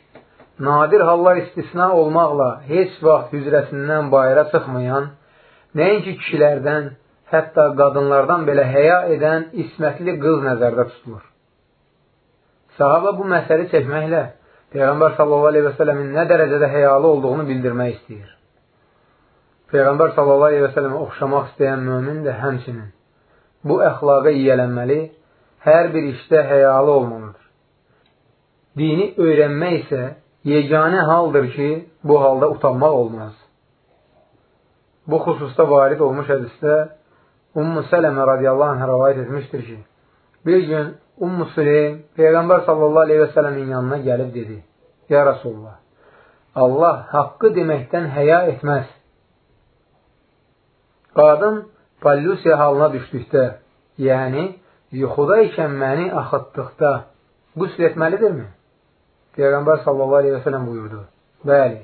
nadir hallar istisna olmaqla heç vaxt hücrəsindən bayıra çıxmayan, nəinki kişilərdən, hətta qadınlardan belə həya edən ismətli qız nəzərdə tutulur. Sahaba bu məsələ çəkməklə Peyğəmbər sələmin nə dərəcədə həyalı olduğunu bildirmək istəyir. Peyğəmbər sallallahu aleyhi və sələmə oxşamaq istəyən mümin də həmçinin bu əxlaqa yiyələnməli, hər bir işdə həyalı olmalıdır. Dini öyrənmək isə yeganə haldır ki, bu halda utanmaq olmaz. Bu xüsusda varid olmuş hədisdə Ummu Sələmə radiyallahu anh rəvayət etmişdir ki, bir gün Ummu Süleym Peyğəmbər sallallahu aleyhi və sələmin yanına gəlib dedi, Ya Rasulullah, Allah haqqı deməkdən həya etməz. Qadın pallusiya halına düşdükdə, yəni yuxuda ikən məni axıtdıqda qüsl etməlidirmi? Peyğəmbər sallallahu aleyhi və sələm buyurdu, bəli,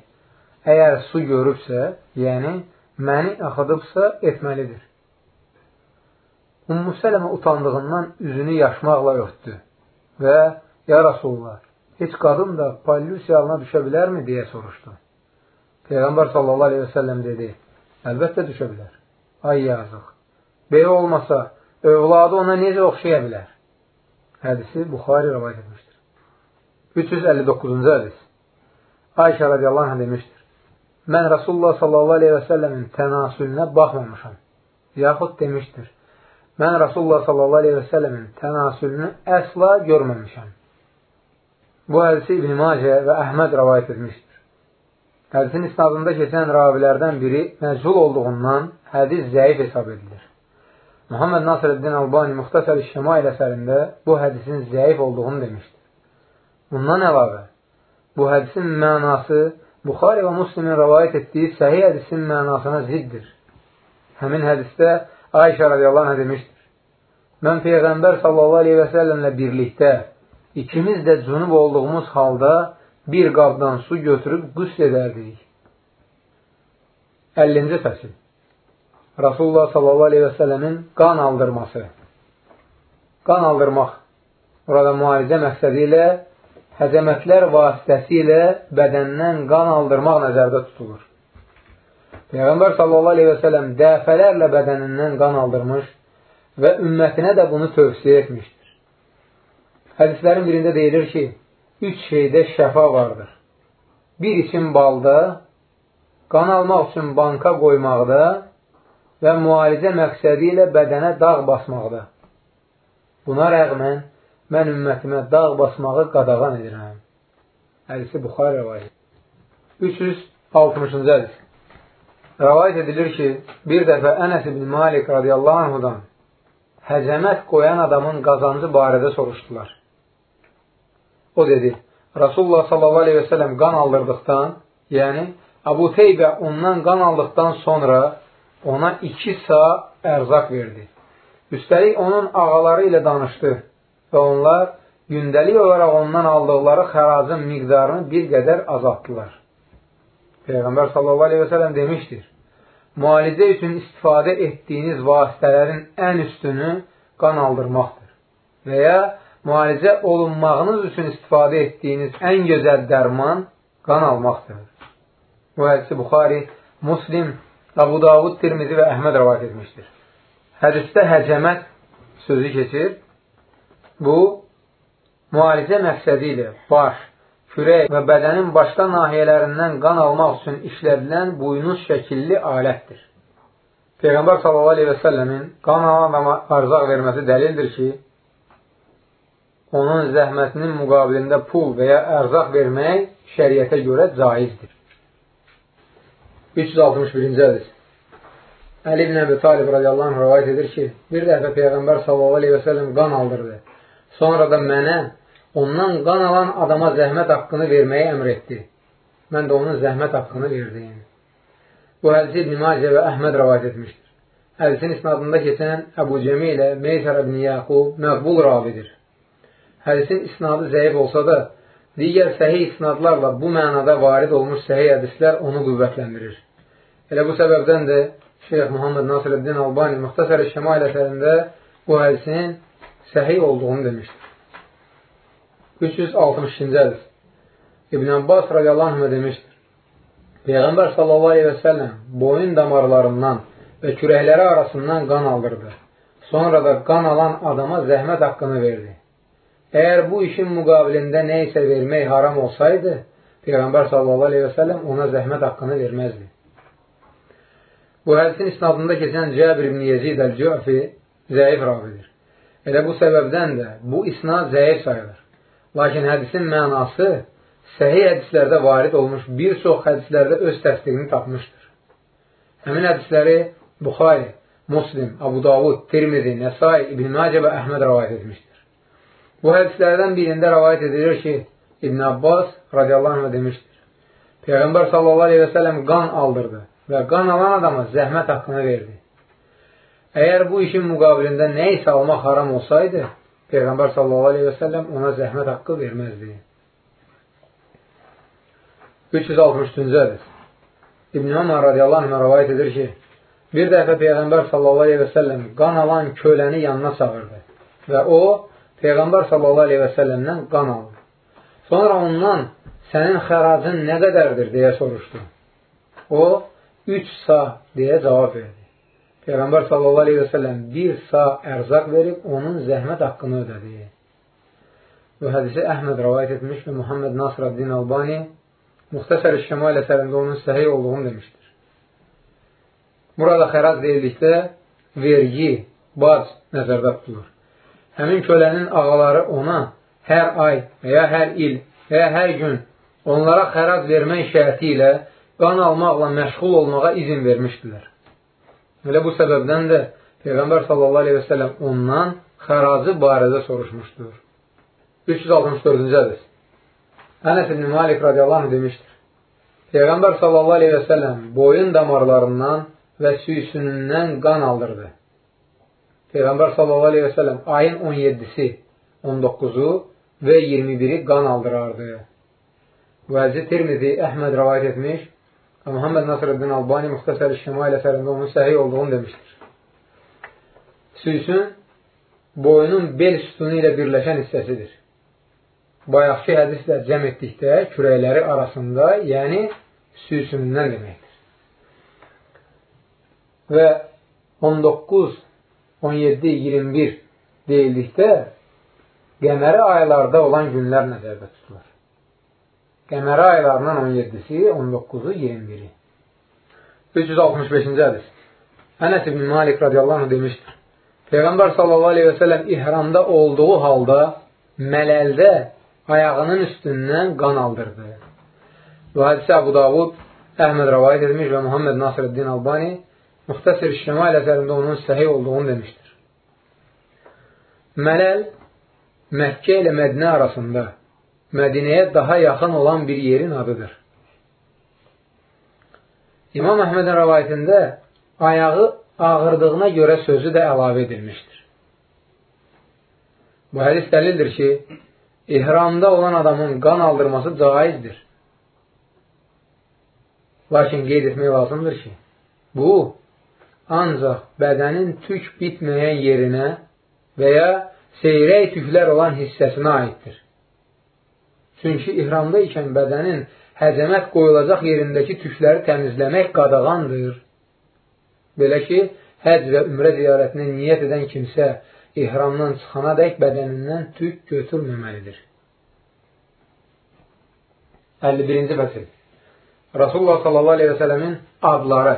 əgər su görübsə, yəni məni axıdıbsa etməlidir. Ummu Sələmə utandığından üzünü yaşmaqla örtdü və Ya Rasulullah, heç qadın da pallusiya halına düşə bilərmi deyə soruşdu. Peyğəmbər sallallahu aleyhi və səlləm dedi, əlbəttə düşə bilər. Ay yazıq, belə olmasa, övladı ona necə oxşaya bilər? Hədisi Buxari rəvayət etmişdir. 359-cu hədis Ayşə radiyallahu anh demişdir. Mən Rasulullah sallallahu aleyhi və səlləmin tənasülünə baxmamışam. Yaxud demişdir mən Rasulullah səlləmin tənasülünü əsla görməmişəm. Bu hədisi İbn-i Macə və Əhməd rəvayət etmişdir. Hədisin isnadında keçən ravilərdən biri məcbul olduğundan hədis zəif hesab edilir. Muhammed Nasrəddin Albani Muxtasər-i Şəmail əsərində bu hədisin zəif olduğunu demişdir. Bundan əlavə, bu hədisin mənası Buxari və Muslimin rəvayət etdiyi səhih hədisin mənasına ziddir. Həmin hədisdə Ayşə radiyallahu anh demişdir. Mən Peyğəmbər sallallahu aleyhi və səlləmlə birlikdə ikimiz də cünub olduğumuz halda bir qabdan su götürüb qüsl edərdik. 50-ci fəsil Rasulullah sallallahu aleyhi və səlləmin qan aldırması Qan aldırmaq Burada müalicə məqsədi ilə həzəmətlər vasitəsilə bədəndən qan aldırmaq nəzərdə tutulur. Peyğəmbər sələm dəfələrlə bədənindən qan aldırmış və ümmətinə də bunu tövsiyə etmişdir. Hədislərin birində deyilir ki, üç şeydə şəfa vardır. Bir için balda, qan almaq üçün banka qoymaqda və müalicə məqsədi ilə bədənə dağ basmaqda. Buna rəğmən, mən ümmətimə dağ basmağı qadağan edirəm. Hədisi Buxar rəvayət. 360-cı hədis. Rəvayət edilir ki, bir dəfə Ənəs ibn Malik radiyallahu anhudan həzəmət qoyan adamın qazancı barədə soruşdular. O dedi, Rasulullah sələm qan aldırdıqdan, yəni Abu Teybə ondan qan aldıqdan sonra ona iki sa ərzaq verdi. Üstəlik onun ağaları ilə danışdı və onlar gündəlik olaraq ondan aldıqları xəracın miqdarını bir qədər azaltdılar. Peyğəmbər sallallahu aleyhi və sələm demişdir, müalicə üçün istifadə etdiyiniz vasitələrin ən üstünü qan aldırmaqdır və ya müalicə olunmağınız üçün istifadə etdiyiniz ən gözəl dərman qan almaqdır. Bu hədisi Buxari, Muslim, Abu Davud, Tirmizi və Əhməd rəvat etmişdir. Hədisdə həcəmət sözü keçir. Bu, müalicə məqsədi ilə baş, kürək və bədənin başqa nahiyələrindən qan almaq üçün işlədilən buynuz şəkilli alətdir. Peyğəmbər s.ə.v-in qan alan adama arzaq verməsi dəlildir ki, onun zəhmətinin müqabilində pul və ya ərzaq vermək şəriətə görə caizdir. 361-ci hədis Əli ibn Əbi Talib radiyallahu anh rəvayət edir ki, bir dəfə Peyğəmbər s.ə.v qan aldırdı. Sonra da mənə ondan qan alan adama zəhmət haqqını verməyi əmr etdi. Mən də onun zəhmət haqqını verdim. Bu hədisi İbn Macə və Əhməd rəvayət etmişdir. Hədisin isnadında keçən Əbu Cəmi ilə Meysər ibn Yaqub məqbul ravidir. Hədisin isnadı zəif olsa da, digər səhih isnadlarla bu mənada varid olmuş səhih hədislər onu qüvvətləndirir. Elə bu səbəbdən də Şeyx Muhammed Nasirəddin Albani Muxtasar-ı Şəmail əsərində bu hədisin səhih olduğunu demişdir. 362-ci hədis. İbn Abbas radiyallahu anh demişdir. Peyğəmbər sallallahu aleyhi və səlləm boyun damarlarından və kürəkləri arasından qan aldırdı. Sonra da qan alan adama zəhmət haqqını verdi. Əgər bu işin müqabilində nə isə vermək haram olsaydı, Peyğəmbər sallallahu aleyhi və səlləm ona zəhmət haqqını verməzdi. Bu hədisin isnadında keçən Cəbir ibn Yezid əl-Cüəfi zəif ravidir. Elə bu səbəbdən də bu isnad zəif sayılır. Lakin hədisin mənası səhih hədislərdə varid olmuş bir çox hədislərdə öz təsdiqini tapmışdır. Həmin hədisləri Buxari, Muslim, Abu Davud, Tirmizi, Nəsai, İbn Macə və Əhməd rəvayət etmişdir. Bu hədislərdən birində rəvayət edilir ki, İbn Abbas radiyallahu anh demişdir. Peyğəmbər sallallahu aleyhi və sələm qan aldırdı və qan alan adama zəhmət haqqını verdi. Əgər bu işin müqabilində nə isə almaq haram olsaydı, Peyğəmbər sallallahu aleyhi və səlləm ona zəhmət haqqı verməzdi. 363-cü hədis İbn Ömər radiyallahu anh rəvayət edir ki, bir dəfə Peyğəmbər sallallahu aleyhi və səlləm qan alan köləni yanına çağırdı və o, Peyğəmbər sallallahu aleyhi və səlləmdən qan aldı. Sonra ondan sənin xəracın nə qədərdir deyə soruşdu. O, 3 sa deyə cavab verdi. Peyğəmbər sallallahu aleyhi və səlləm bir sağ ərzaq verib onun zəhmət haqqını ödədi. Bu hədisi Əhməd rəvayət etmiş və Muhammed Nasraddin Albani Muxtəsər İşşəmal əsərində onun səhih olduğunu demişdir. Burada xərac deyildikdə vergi, bac nəzərdə tutulur. Həmin kölənin ağaları ona hər ay və ya hər il və ya hər gün onlara xərac vermək şərti ilə qan almaqla məşğul olmağa izin vermişdilər. Elə bu səbəbdən də Peyğəmbər sələm ondan xəracı barədə soruşmuşdur. 364-cü hədis. Ənəs ibn Malik radiyallahu demişdir. Peyğəmbər sələm boyun damarlarından və süysünündən qan aldırdı. Peyğəmbər sələm ayın 17-si, 19-u və 21-i qan aldırardı. Bu həzi Tirmizi Əhməd rəvayət etmiş və Muhammed Nasrəddin Albani Muxtasər-i Şimal əsərində onun səhiy olduğunu demişdir. Süysün boynun bel sütunu ilə birləşən hissəsidir. Bayaqki hədislə cəm etdikdə kürəkləri arasında, yəni süysünündən deməkdir. Və 19, 17, 21 deyildikdə qəməri aylarda olan günlər nəzərdə tutulur. Qəməri aylarından 17-si, 19-u, 21-i. 365-ci hədis. Ənəs ibn Malik radiyallahu demişdir. Peyğəmbər sallallahu aleyhi və səlləm ihramda olduğu halda mələldə ayağının üstündən qan aldırdı. Bu hadisə Abu Davud Əhməd rəvayət etmiş və Muhammed Nasirəddin Albani Muxtasir Şəmal əsərində onun səhiy olduğunu demişdir. Mələl Məkkə ilə Mədinə arasında Mədinəyə daha yaxın olan bir yerin adıdır. İmam Əhmədin rəvayətində ayağı ağırdığına görə sözü də əlavə edilmişdir. Bu hədis dəlildir ki, ihramda olan adamın qan aldırması caizdir. Lakin qeyd etmək lazımdır ki, bu ancaq bədənin tük bitməyən yerinə və ya seyrək tüklər olan hissəsinə aiddir. Çünki ihramda ikən bədənin həzəmət qoyulacaq yerindəki tükləri təmizləmək qadağandır. Belə ki, həc və ümrə ziyarətinə niyyət edən kimsə ihramdan çıxana dək bədənindən tük götürməməlidir. 51-ci fəsil Rasulullah sallallahu aleyhi və sələmin adları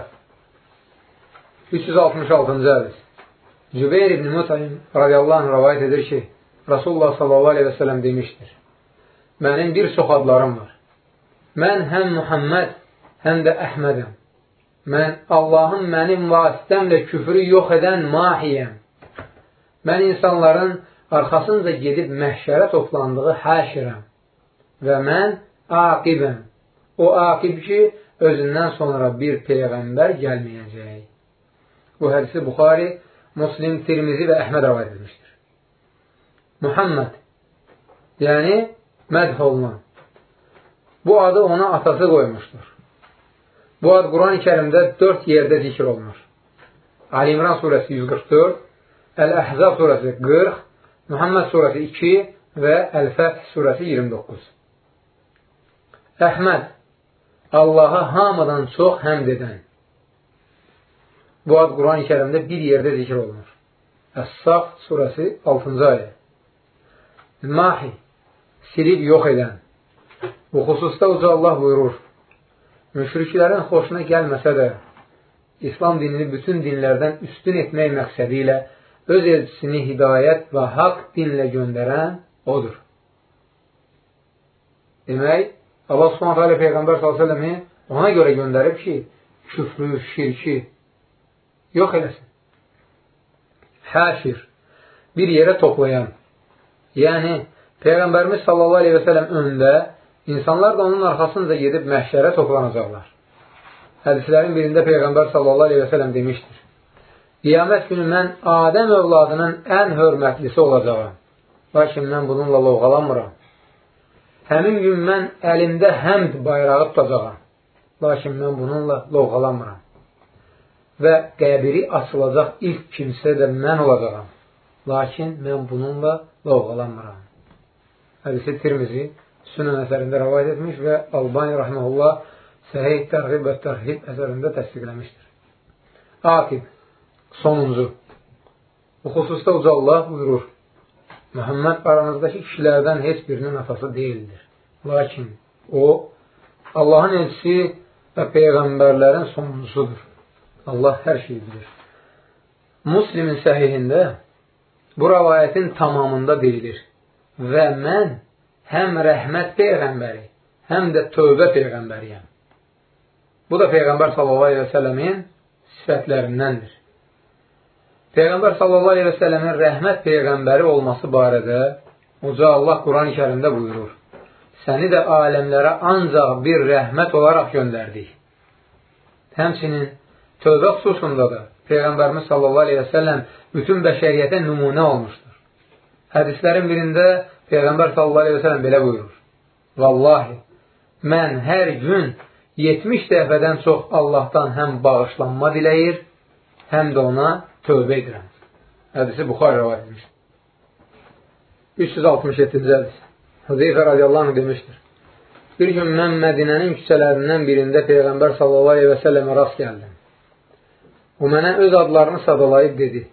366-cı hədis Cübeyr ibn Mutayim radiyallahu anh rəvayət edir ki, Rasulullah sallallahu aleyhi və sələm demişdir mənim bir çox adlarım var. Mən həm Muhammed, həm də Əhmədəm. Mən Allahın mənim vasitəmlə küfrü yox edən mahiyəm. Mən insanların arxasınca gedib məhşərə toplandığı həşirəm. Və mən aqibəm. O aqib ki, özündən sonra bir peyğəmbər gəlməyəcək. Bu hədisi Buxari, Muslim, Tirmizi və Əhməd rəvayət etmişdir. Muhammed, yəni mədh olunan. Bu adı ona atası qoymuşdur. Bu ad Quran-ı kərimdə dörd yerdə zikr olunur. Ali İmran surəsi 144, Əl-Əhzab surəsi 40, Muhammed surəsi 2 və Əl-Fəth surəsi 29. Əhməd, Allaha hamıdan çox həmd edən. Bu ad Quran-ı kərimdə bir yerdə zikr olunur. Əs-Saf surəsi 6-cı ayə. mahi, silib yox edən. Bu xüsusda uca Allah buyurur, müşriklərin xoşuna gəlməsə də, İslam dinini bütün dinlərdən üstün etmək məqsədi ilə öz elçisini hidayət və haqq dinlə göndərən odur. Demək, Allah subhanət hələ Peyğəmbər s.ə.v-i ona görə göndərib ki, küfrü, şirki yox eləsin. Həşir, bir yerə toplayan. Yəni, Peyğəmbərimiz sallallahu aleyhi və sələm önündə insanlar da onun arxasınca gedib məhşərə toplanacaqlar. Hədislərin birində Peyğəmbər sallallahu aleyhi və sələm demişdir. Qiyamət günü mən Adəm övladının ən hörmətlisi olacağam. Lakin mən bununla lovğalanmıram. Həmin gün mən əlimdə həmd bayrağı tutacağam. Lakin mən bununla lovğalanmıram. Və qəbiri açılacaq ilk kimsə də mən olacağam. Lakin mən bununla lovğalanmıram. Hədisi Tirmizi Sünən əsərində rəvayət etmiş və Albani Rahmanullah Səhih Tərğib və Tərhib əsərində təsdiqləmişdir. Aqib sonuncu. Bu xüsusda Uca Allah buyurur, Məhəmməd aranızdakı kişilərdən heç birinin atası deyildir. Lakin o, Allahın elçisi və Peyğəmbərlərin sonuncusudur. Allah hər şeyi bilir. Muslimin səhihində bu rəvayətin tamamında deyilir və mən həm rəhmət Peyğəmbəri, həm də tövbə Peyğəmbəriyəm. Bu da Peyğəmbər s.ə.v-in sifətlərindəndir. Peyğəmbər sələmin rəhmət peyğəmbəri olması barədə Uca Allah Quran-ı kərimdə buyurur. Səni də aləmlərə ancaq bir rəhmət olaraq göndərdik. Həmçinin tövbə xüsusunda da Peyğəmbərimiz səlləm bütün bəşəriyyətə nümunə olmuşdur. Hədislərin birində Peyğəmbər sallallahu aleyhi və səlləm belə buyurur. Vallahi, mən hər gün 70 dəfədən çox Allahdan həm bağışlanma diləyir, həm də ona tövbə edirəm. Hədisi Buxar rəvayət etmişdir. 367-ci hədis. Hüzeyfə radiyallahu anh demişdir. Bir gün mən Mədinənin küçələrindən birində Peyğəmbər sallallahu aleyhi və səlləmə rast gəldim. O mənə öz adlarını sadalayıb dedi.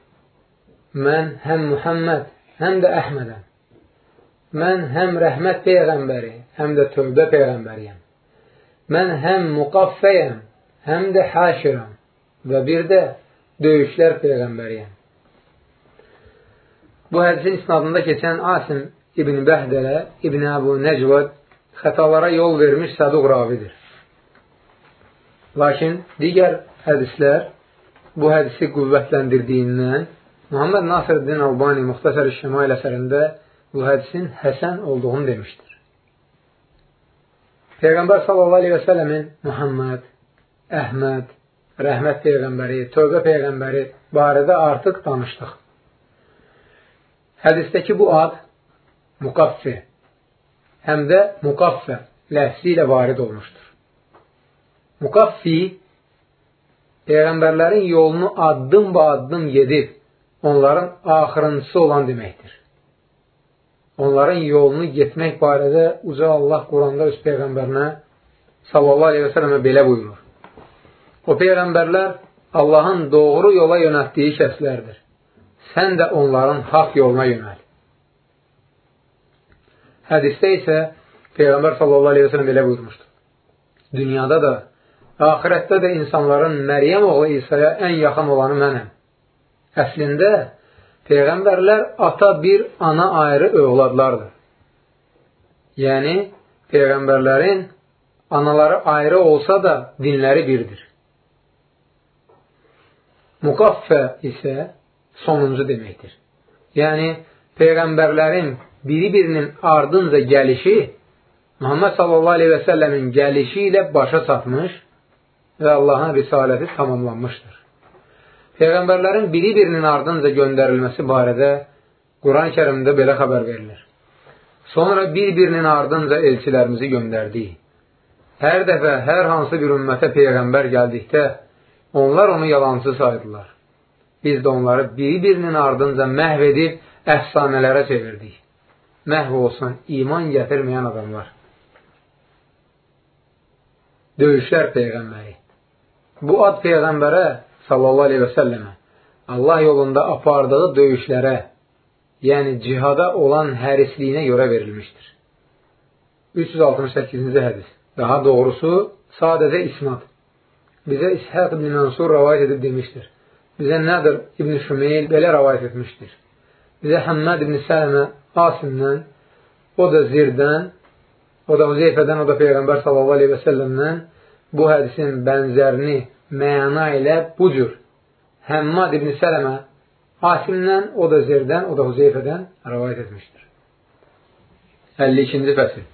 Mən həm Muhammed, həm də Əhmədəm. Mən həm rəhmət Peyğəmbəri, həm də tövbə Peyğəmbəriyəm. Mən həm müqaffəyəm, həm də haşiram və bir də döyüşlər Peyğəmbəriyəm. Bu hədisin isnadında keçən Asim İbn Bəhdələ, İbn Əbu Nəcvad xətalara yol vermiş səduq ravidir. Lakin digər hədislər bu hədisi qüvvətləndirdiyindən Muhammed Nasirəddin Albani Muxtasar-ı Şəmail əsərində bu hədisin həsən olduğunu demişdir. Peyğəmbər sələmin Muhammed, Əhməd, rəhmət Peyğəmbəri, tövbə Peyğəmbəri barədə artıq danışdıq. Hədisdəki bu ad müqaffi, həm də müqaffə ləhsi ilə varid olmuşdur. Müqaffi Peyğəmbərlərin yolunu addım ba addım gedib, onların axırıncısı olan deməkdir. Onların yolunu getmək barədə Uca Allah Quranda öz Peyğəmbərinə sallallahu aleyhi və sələmə belə buyurur. O Peyğəmbərlər Allahın doğru yola yönətdiyi kəslərdir. Sən də onların haqq yoluna yönəl. Hədisdə isə Peyğəmbər sallallahu aleyhi ve sellem belə buyurmuşdur. Dünyada da, ahirətdə də insanların Məryəm oğlu İsa'ya ən yaxın olanı mənəm. Əslində, Peyğəmbərlər ata bir, ana ayrı övladlardır. Yəni, Peyğəmbərlərin anaları ayrı olsa da dinləri birdir. Muqaffə isə sonuncu deməkdir. Yəni, Peyğəmbərlərin biri-birinin ardınca gəlişi Muhammed sallallahu aleyhi və səlləmin gəlişi ilə başa çatmış və Allahın risaləti tamamlanmışdır. Peyğəmbərlərin biri-birinin ardınca göndərilməsi barədə Quran-ı kərimdə belə xəbər verilir. Sonra bir-birinin ardınca elçilərimizi göndərdik. Hər dəfə hər hansı bir ümmətə Peyğəmbər gəldikdə, Onlar onu yalancı saydılar. Biz də onları bir-birinin ardınca məhv edib əfsanələrə çevirdik. Məhv olsun iman gətirməyən adamlar. Döyüşlər Peyğəmbəri Bu ad Peyğəmbərə sallallahu aleyhi və səlləmə Allah yolunda apardığı döyüşlərə, yəni cihada olan hərisliyinə görə verilmişdir. 368-ci hədis. Daha doğrusu, sadəcə isnad. Bizə İshaq ibn Mansur rəvayət edib demişdir. Bizə Nədir ibn Şümeyl belə rəvayət etmişdir. Bizə Həmməd ibn Sələmə Asimdən, o da Zirdən, o da Huzeyfədən, o da Peyğəmbər sallallahu aleyhi və səlləmdən bu hədisin bənzərini məna ilə bu cür Həmmad ibn Sələmə Asimdən, o da Zirdən, o da Huzeyfədən rəvayət etmişdir. 52-ci fəsil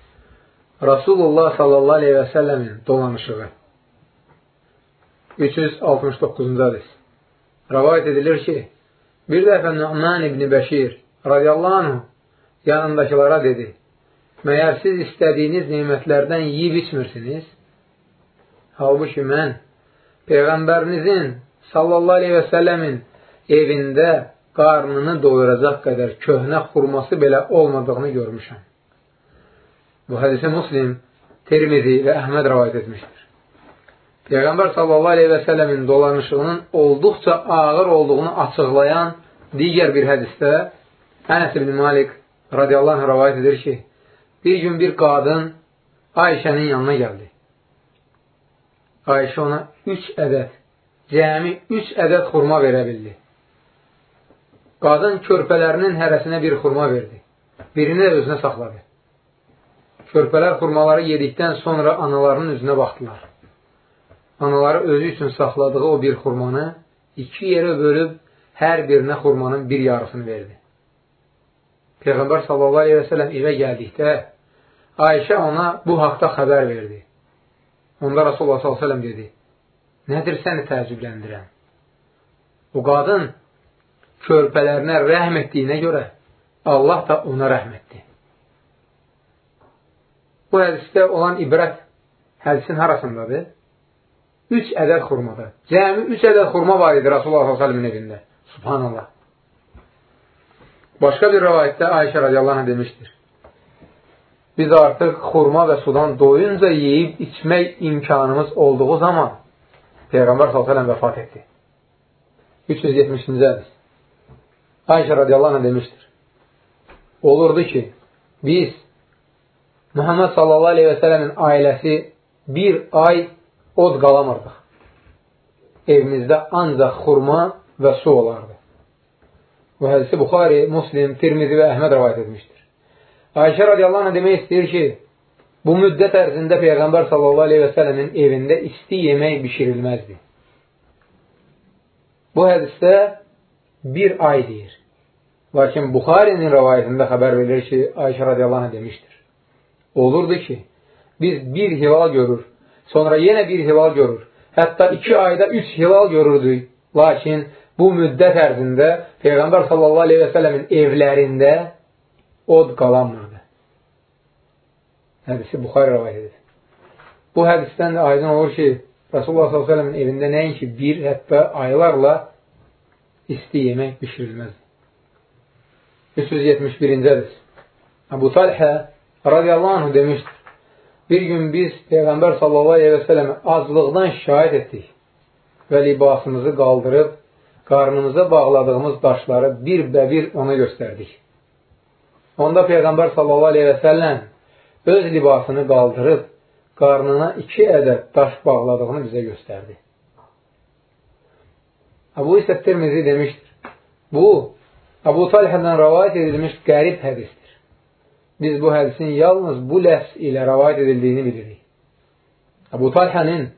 Rasulullah sallallahu aleyhi və səlləmin dolanışığı 369-cu hədis Rəvayət edilir ki, bir dəfə Nu'man ibn Bəşir radiyallahu anh yanındakılara dedi, məyər siz istədiyiniz neymətlərdən yiyib içmirsiniz? Halbuki mən Peyğəmbərinizin sallallahu aleyhi və səlləmin evində qarnını doyuracaq qədər köhnə xurması belə olmadığını görmüşəm. Bu hədisi Muslim, Tirmizi və Əhməd rəvayət etmişdir. Peyğəmbər sallallahu aleyhi və sələmin dolanışığının olduqca ağır olduğunu açıqlayan digər bir hədisdə Ənəs ibn Malik radiyallahu anh rəvayət edir ki, bir gün bir qadın Ayşənin yanına gəldi. Ayşə ona üç ədəd, cəmi üç ədəd xurma verə bildi. Qadın körpələrinin hərəsinə bir xurma verdi. Birini də özünə saxladı. Körpələr xurmaları yedikdən sonra analarının üzünə baxdılar. Anaları özü üçün saxladığı o bir xurmanı iki yerə bölüb hər birinə xurmanın bir yarısını verdi. Peyğəmbər sallallahu aleyhi və sələm evə gəldikdə Ayşə ona bu haqda xəbər verdi. Onda Rasulullah sələm dedi, nədir səni təəccübləndirən? O qadın körpələrinə rəhm etdiyinə görə Allah da ona rəhm etdi. Bu hədisdə olan ibrət hədisin harasındadır? Üç ədəd xurmada. Cəmi üç ədəd xurma var idi Rasulullah s.ə.v-in evində. Subhanallah. Başqa bir rəvayətdə Ayşə radiyallahu anh demişdir. Biz artıq xurma və sudan doyunca yeyib içmək imkanımız olduğu zaman Peyğəmbər s.ə.v vəfat etdi. 370-ci hədis. Ayşə radiyallahu anh demişdir. Olurdu ki, biz Muhammed sallallahu aleyhi və sələmin ailəsi bir ay od qalamırdıq. Evimizdə ancaq xurma və su olardı. Bu hədisi Buxari, Muslim, Tirmizi və Əhməd rəvayət etmişdir. Ayşə radiyallahu anh demək istəyir ki, bu müddət ərzində Peyğəmbər sələmin evində isti yemək bişirilməzdi. Bu hədisdə bir ay deyir. Lakin Buxarinin rəvayətində xəbər verir ki, Ayşə radiyallahu anh demişdir. Olurdu ki, biz bir hilal görür, sonra yenə bir hilal görür. Hətta iki ayda üç hilal görürdük. Lakin bu müddət ərzində Peyğəmbər sələmin evlərində od qalanmırdı. Hədisi Buxarə rəvayət edir. Bu hədisdən də aydın olur ki, Rasulullah sələmin evində nəinki bir, hətta aylarla isti yemək bişirilməz. 371-ci hədis. Əbu Talhə radiyallahu anh demişdir. Bir gün biz Peyğəmbər sələmə azlıqdan şikayət etdik və libasımızı qaldırıb, qarnımıza bağladığımız daşları bir bəbir ona göstərdik. Onda Peyğəmbər səlləm öz libasını qaldırıb, qarnına iki ədəd daş bağladığını bizə göstərdi. Əbu İsə Tirmizi demişdir. Bu, Əbu Talhədən rəvayət edilmiş qərib hədisdir. Biz bu hədisin yalnız bu ləfs ilə rəvayət edildiyini bilirik. Əbu Talhənin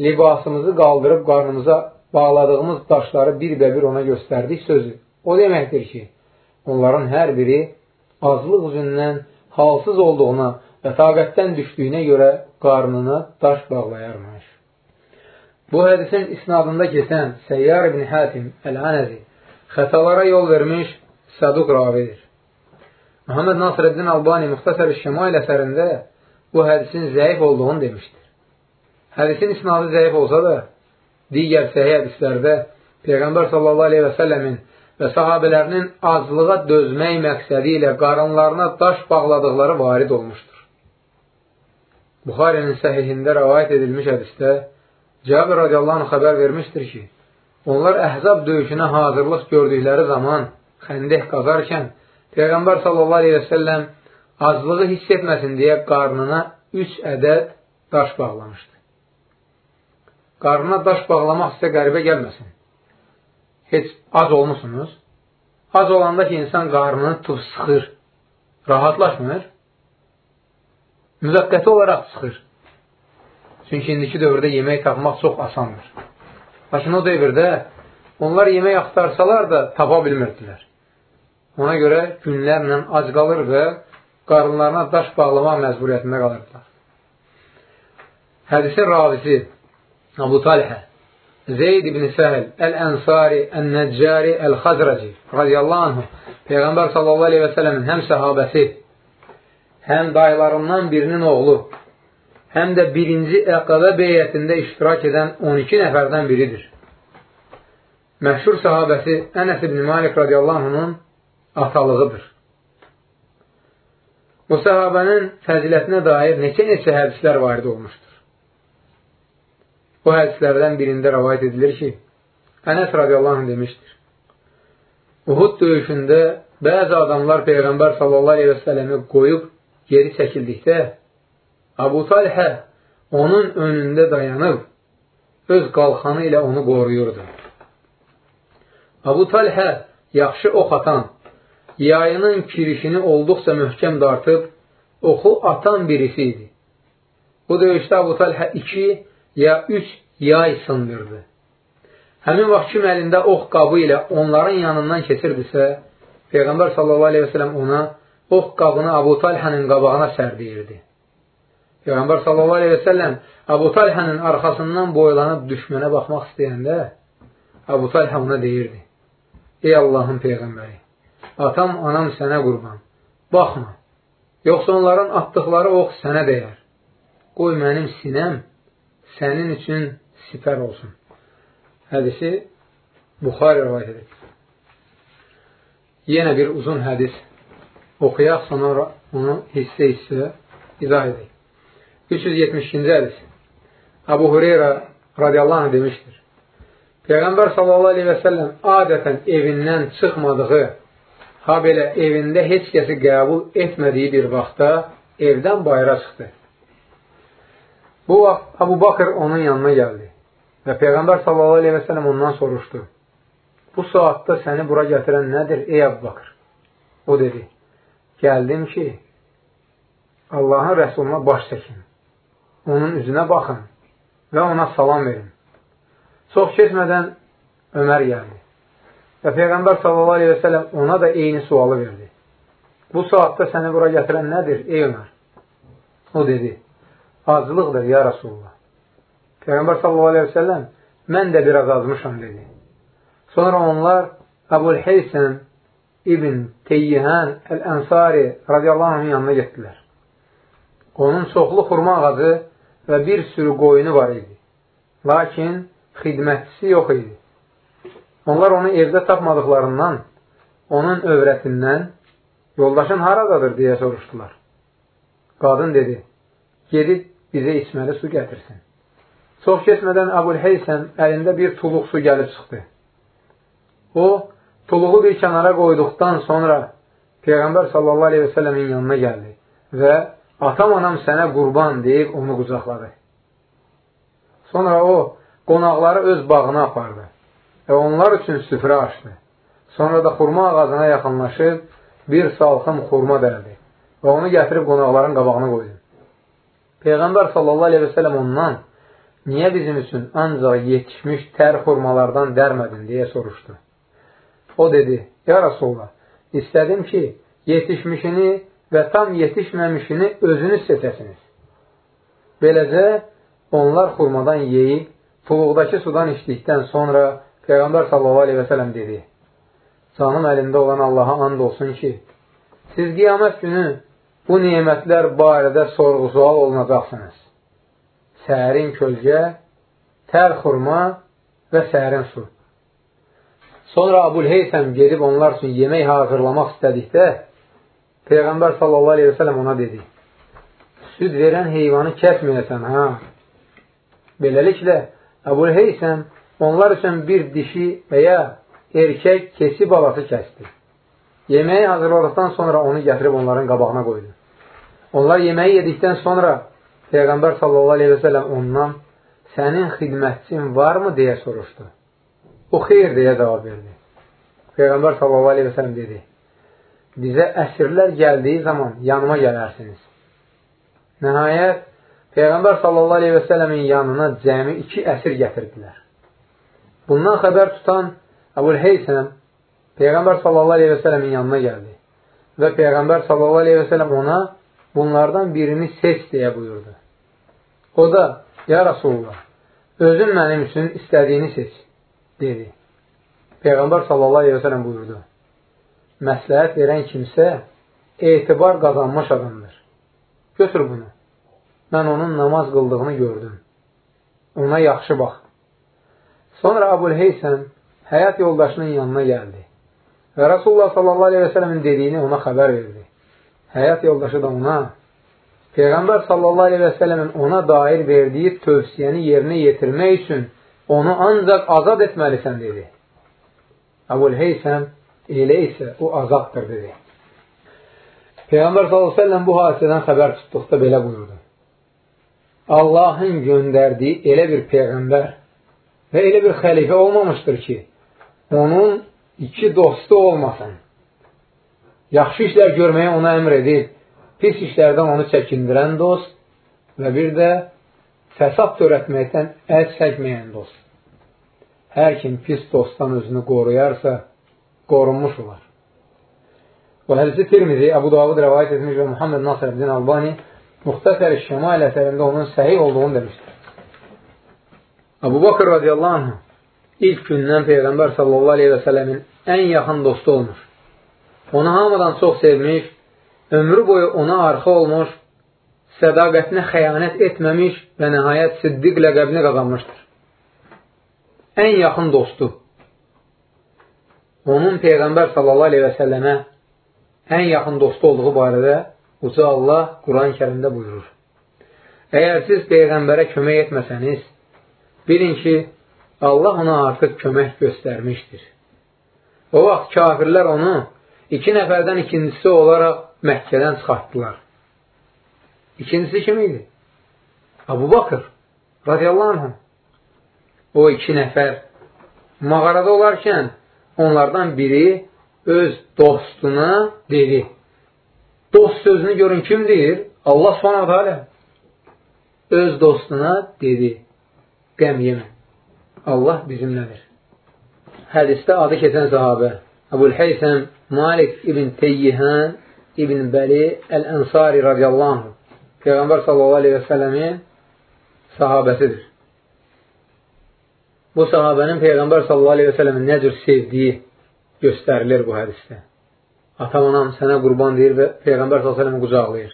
libasımızı qaldırıb qarnımıza bağladığımız daşları bir bə bir ona göstərdik sözü. O deməkdir ki, onların hər biri azlıq üzündən halsız olduğuna və taqətdən düşdüyünə görə qarnına daş bağlayarmış. Bu hədisin isnadında keçən Səyyar ibn Hətim Əl-Ənəzi xətalara yol vermiş səduq ravidir. Muhammed Nasreddin Albani Muxtasar-ı Şemail əsərində bu hədisin zəif olduğunu demişdir. Hədisin isnadı zəif olsa da, digər səhiyyə hədislərdə Peyğəmbər sallallahu aleyhi və səlləmin və sahabələrinin azlığa dözmək məqsədi ilə qarınlarına daş bağladıqları varid olmuşdur. Buxarinin səhihində rəvayət edilmiş hədisdə Cabir radiyallahu anh xəbər vermişdir ki, onlar əhzab döyüşünə hazırlıq gördükləri zaman xəndək qazarkən Peyğəmbər sallallahu aleyhi və səlləm aclığı hiss etməsin deyə qarnına üç ədəd daş bağlamışdı. Qarnına daş bağlamaq sizə qəribə gəlməsin. Heç az olmusunuz. Az olanda ki, insan qarnını tutub sıxır, rahatlaşmır. Müvəqqəti olaraq sıxır. Çünki indiki dövrdə yemək tapmaq çox asandır. Lakin o dövrdə onlar yemək axtarsalar da tapa bilmirdilər. Ona görə günlərlə ac qalır və qarınlarına daş bağlamaq məcburiyyətində qalırdılar. Hədisin ravisi Abu Talhə Zeyd ibn Səhl Əl-Ənsari Ən-Nəccari Əl-Xazraci radiyallahu anhu Peyğəmbər sallallahu aleyhi və sələmin həm səhabəsi həm dayılarından birinin oğlu həm də birinci Əqəbə beyyətində iştirak edən 12 nəfərdən biridir. Məşhur sahabəsi Ənəs ibn Malik radiyallahu anhunun atalığıdır. Bu səhabənin fəzilətinə dair neçə-neçə hədislər varid olmuşdur. Bu hədislərdən birində rəvayət edilir ki, Ənəs radiyallahu anh demişdir. Uhud döyüşündə bəzi adamlar Peyğəmbər sələmi qoyub geri çəkildikdə Abu Talhə onun önündə dayanıb öz qalxanı ilə onu qoruyurdu. Abu Talhə yaxşı ox atan, yayının kirişini olduqca möhkəm dartıb, oxu atan birisi idi. Bu döyüşdə Abu Talhə iki ya üç yay sındırdı. Həmin vaxt kim əlində ox qabı ilə onların yanından keçirdisə, Peyğəmbər sallallahu aleyhi və sələm ona ox qabını Abu Talhənin qabağına sərdiyirdi. Peyğəmbər sallallahu aleyhi və səlləm Abu Talhənin arxasından boylanıb düşmənə baxmaq istəyəndə Abu Talhə ona deyirdi, Ey Allahın Peyğəmbəri, atam, anam sənə qurban, baxma, yoxsa onların atdıqları ox sənə dəyər. Qoy mənim sinəm sənin üçün sipər olsun. Hədisi Buxari rivayət edir. Yenə bir uzun hədis oxuyaq, sonra onu hissə-hissə izah edək. 372-ci hədis Abu Hureyra radiyallahu anh demişdir. Peyğəmbər sallallahu aleyhi və səlləm adətən evindən çıxmadığı, ha belə evində heç kəsi qəbul etmədiyi bir vaxtda evdən bayıra çıxdı. Bu vaxt Abu Bakır onun yanına gəldi və Peyğəmbər səlləm ondan soruşdu. Bu saatda səni bura gətirən nədir, ey Abu Bakır? O dedi, gəldim ki, Allahın rəsuluna baş çəkin onun üzünə baxın və ona salam verin. Çox keçmədən Ömər gəldi. Və Peyğəmbər sələm ona da eyni sualı verdi. Bu saatda səni bura gətirən nədir, ey Ömər? O dedi, acılıqdır, ya Rasulullah. Peyğəmbər sallallahu aleyhi və səlləm, mən də biraz azmışam, dedi. Sonra onlar Əbul Heysən İbn Teyyihan Əl-Ənsari radiyallahu anhın yanına getdilər. Onun çoxlu xurma ağacı və bir sürü qoyunu var idi. Lakin xidmətçisi yox idi. Onlar onu evdə tapmadıqlarından, onun övrətindən, yoldaşın haradadır, deyə soruşdular. Qadın dedi, gedib bizə içməli su gətirsin. Çox keçmədən Əbul Heysəm əlində bir tuluq su gəlib çıxdı. O, tuluğu bir kənara qoyduqdan sonra Peyğəmbər sallallahu aleyhi və sələmin yanına gəldi və atam anam sənə qurban deyib onu qucaqladı. Sonra o, qonaqları öz bağına apardı və onlar üçün süfrə açdı. Sonra da xurma ağacına yaxınlaşıb bir salxım xurma dərdi və onu gətirib qonaqların qabağına qoydu. Peyğəmbər sələm ondan niyə bizim üçün ancaq yetişmiş tər xurmalardan dərmədin deyə soruşdu. O dedi, ya Rasulullah, istədim ki, yetişmişini və tam yetişməmişini özünüz seçəsiniz. Beləcə, onlar xurmadan yeyib, puluqdakı sudan içdikdən sonra Peyğəmbər sələm dedi, canım əlində olan Allaha and olsun ki, siz qiyamət günü bu nimətlər barədə sorğu-sual olunacaqsınız. Sərin kölgə, tər xurma və sərin su. Sonra Abul Heysəm gedib onlar üçün yemək hazırlamaq istədikdə, Peyğəmbər sallallahu aleyhi və sələm ona dedi, süd verən heyvanı kəsməyəsən, ha? Beləliklə, Əbul Heysəm onlar üçün bir dişi və ya erkək kesi balası kəsdi. Yeməyi hazırladıqdan sonra onu gətirib onların qabağına qoydu. Onlar yeməyi yedikdən sonra Peyğəmbər sələm ondan sənin xidmətçin varmı deyə soruşdu. O xeyr deyə cavab verdi. Peyğəmbər sələm dedi, bizə əsirlər gəldiyi zaman yanıma gələrsiniz. Nəhayət, Peyğəmbər sələmin yanına cəmi iki əsir gətirdilər. Bundan xəbər tutan Əbul Heysəm Peyğəmbər sələmin yanına gəldi və Peyğəmbər sələm ona bunlardan birini seç deyə buyurdu. O da, ya Rasulullah, özün mənim üçün istədiyini seç, dedi. Peyğəmbər sallallahu aleyhi və sələm buyurdu. Məsləhət verən kimsə etibar qazanmış adamdır. Götür bunu. Mən onun namaz qıldığını gördüm. Ona yaxşı bax. Sonra Abul Heysəm həyat yoldaşının yanına gəldi və Rasulullah sallallahu aleyhi və sələmin dediyini ona xəbər verdi. Həyat yoldaşı da ona Peyğəmbər sallallahu aleyhi və sələmin ona dair verdiyi tövsiyəni yerinə yetirmək üçün onu ancaq azad etməlisən dedi. Əbul Heysəm elə isə o azaddır dedi. Peyğəmbər s.ə.v bu hadisədən xəbər tutduqda belə buyurdu. Allahın göndərdiyi elə bir Peyğəmbər və elə bir xəlifə olmamışdır ki, onun iki dostu olmasın. Yaxşı işlər görməyə ona əmr edib, pis işlərdən onu çəkindirən dost və bir də fəsad törətməkdən əl çəkməyən dost. Hər kim pis dostdan özünü qoruyarsa, qorunmuş olar. Bu hədisi Tirmizi, Əbu Davud rəvayət etmiş və Muhammed Nasir Əbdin Albani Muxtəsər-i Şəmal əsərində onun səhih olduğunu demişdir. Əbu Bakır radiyallahu anh ilk gündən Peyğəmbər sallallahu aleyhi və sələmin ən yaxın dostu olmuş. Onu hamıdan çox sevmiş, ömrü boyu ona arxa olmuş, sədaqətinə xəyanət etməmiş və nəhayət siddiq ləqəbini qazanmışdır. Ən yaxın dostu. Onun Peyğəmbər sallallahu aleyhi və səlləmə ən yaxın dostu olduğu barədə Uca Allah Quran-ı kərimdə buyurur. Əgər siz Peyğəmbərə kömək etməsəniz, bilin ki, Allah ona artıq kömək göstərmişdir. O vaxt kafirlər onu iki nəfərdən ikincisi olaraq Məkkədən çıxartdılar. İkincisi kim idi? Abu Bakır radiyallahu anh. O iki nəfər mağarada olarkən onlardan biri öz dostuna dedi. Dost sözünü görün kim deyir? Allah subhanahu teala. Öz dostuna dedi. Qəm yemə. Allah bizimlədir. Hədisdə adı keçən sahabə Əbul Heysəm Malik ibn Teyyihan ibn Bəli Əl-Ənsari radiyallahu anh Peyğəmbər sallallahu aleyhi və sələmin sahabəsidir. Bu sahabənin Peyğəmbər sallallahu aleyhi və sələmin nə cür sevdiyi göstərilir bu hədisdə. Atam anam sənə qurban deyir və Peyğəmbər sallallahu aleyhi və sələmi qucaqlayır.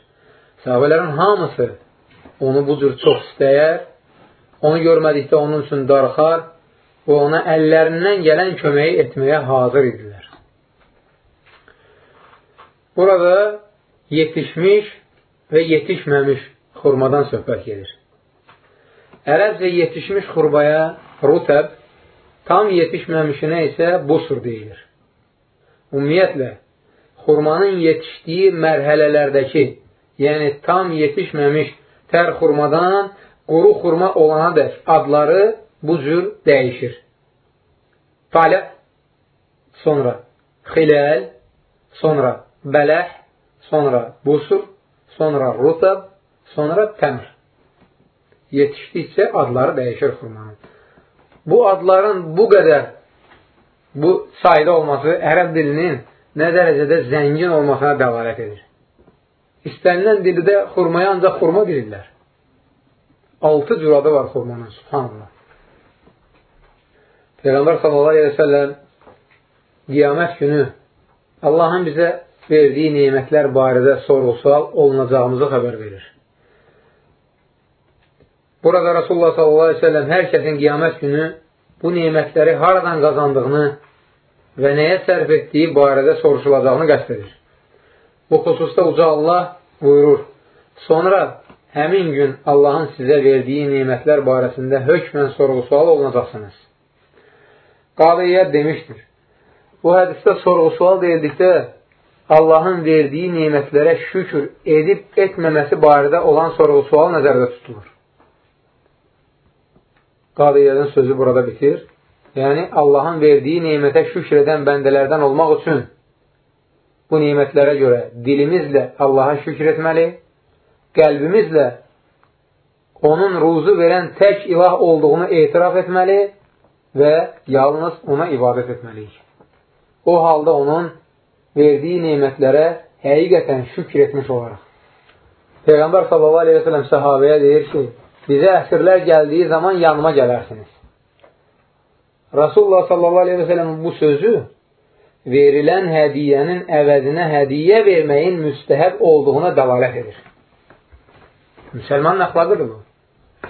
Sahabələrin hamısı onu bu cür çox istəyər onu görmədikdə onun üçün darxar və ona əllərindən gələn köməyi etməyə hazır idilər. Burada yetişmiş və yetişməmiş xurmadan söhbət gedir. Ərəbcə yetişmiş xurbaya rutəb, tam yetişməmişinə isə busur deyilir. Ümumiyyətlə, xurmanın yetişdiyi mərhələlərdəki, yəni tam yetişməmiş tər xurmadan quru xurma olana dək adları bu cür dəyişir. Talət, sonra xiləl, sonra bələh, sonra busur, sonra rutab, sonra təmr. Yetişdikcə adları dəyişir xurmanın. Bu adların bu qədər bu sayda olması ərəb dilinin nə dərəcədə zəngin olmasına dəlalət edir. İstənilən dildə xurmaya ancaq xurma deyirlər. Altı cür adı var xurmanın, subhanallah. Peyğəmbər sallallahu aleyhi və səlləm qiyamət günü Allahın bizə verdiyi neymətlər barədə sorğu-sual olunacağımızı xəbər verir. Burada Rasulullah səlləm hər kəsin qiyamət günü bu neymətləri haradan qazandığını və nəyə sərf etdiyi barədə soruşulacağını qəst edir. Bu xüsusda uca Allah buyurur. Sonra həmin gün Allahın sizə verdiyi nemətlər barəsində hökmən sorğu-sual olunacaqsınız. Qadiyyət demişdir. Bu hədisdə sorğu-sual deyildikdə Allahın verdiyi nemətlərə şükür edib etməməsi barədə olan sorğu sual nəzərdə tutulur. Qadiyyədən sözü burada bitir. Yəni, Allahın verdiyi nemətə şükür edən bəndələrdən olmaq üçün bu nemətlərə görə dilimizlə Allaha şükür etməli, qəlbimizlə onun ruzu verən tək ilah olduğunu etiraf etməli və yalnız ona ibadət etməliyik. O halda onun verdiyi nemətlərə həqiqətən şükür etmiş olaraq. Peyğəmbər sellem səhabəyə deyir ki, bizə əsrlər gəldiyi zaman yanıma gələrsiniz. Rasulullah sellem bu sözü verilən hədiyyənin əvəzinə hədiyyə verməyin müstəhəb olduğuna dəlalət edir. Müsəlmanın əxlaqıdır bu.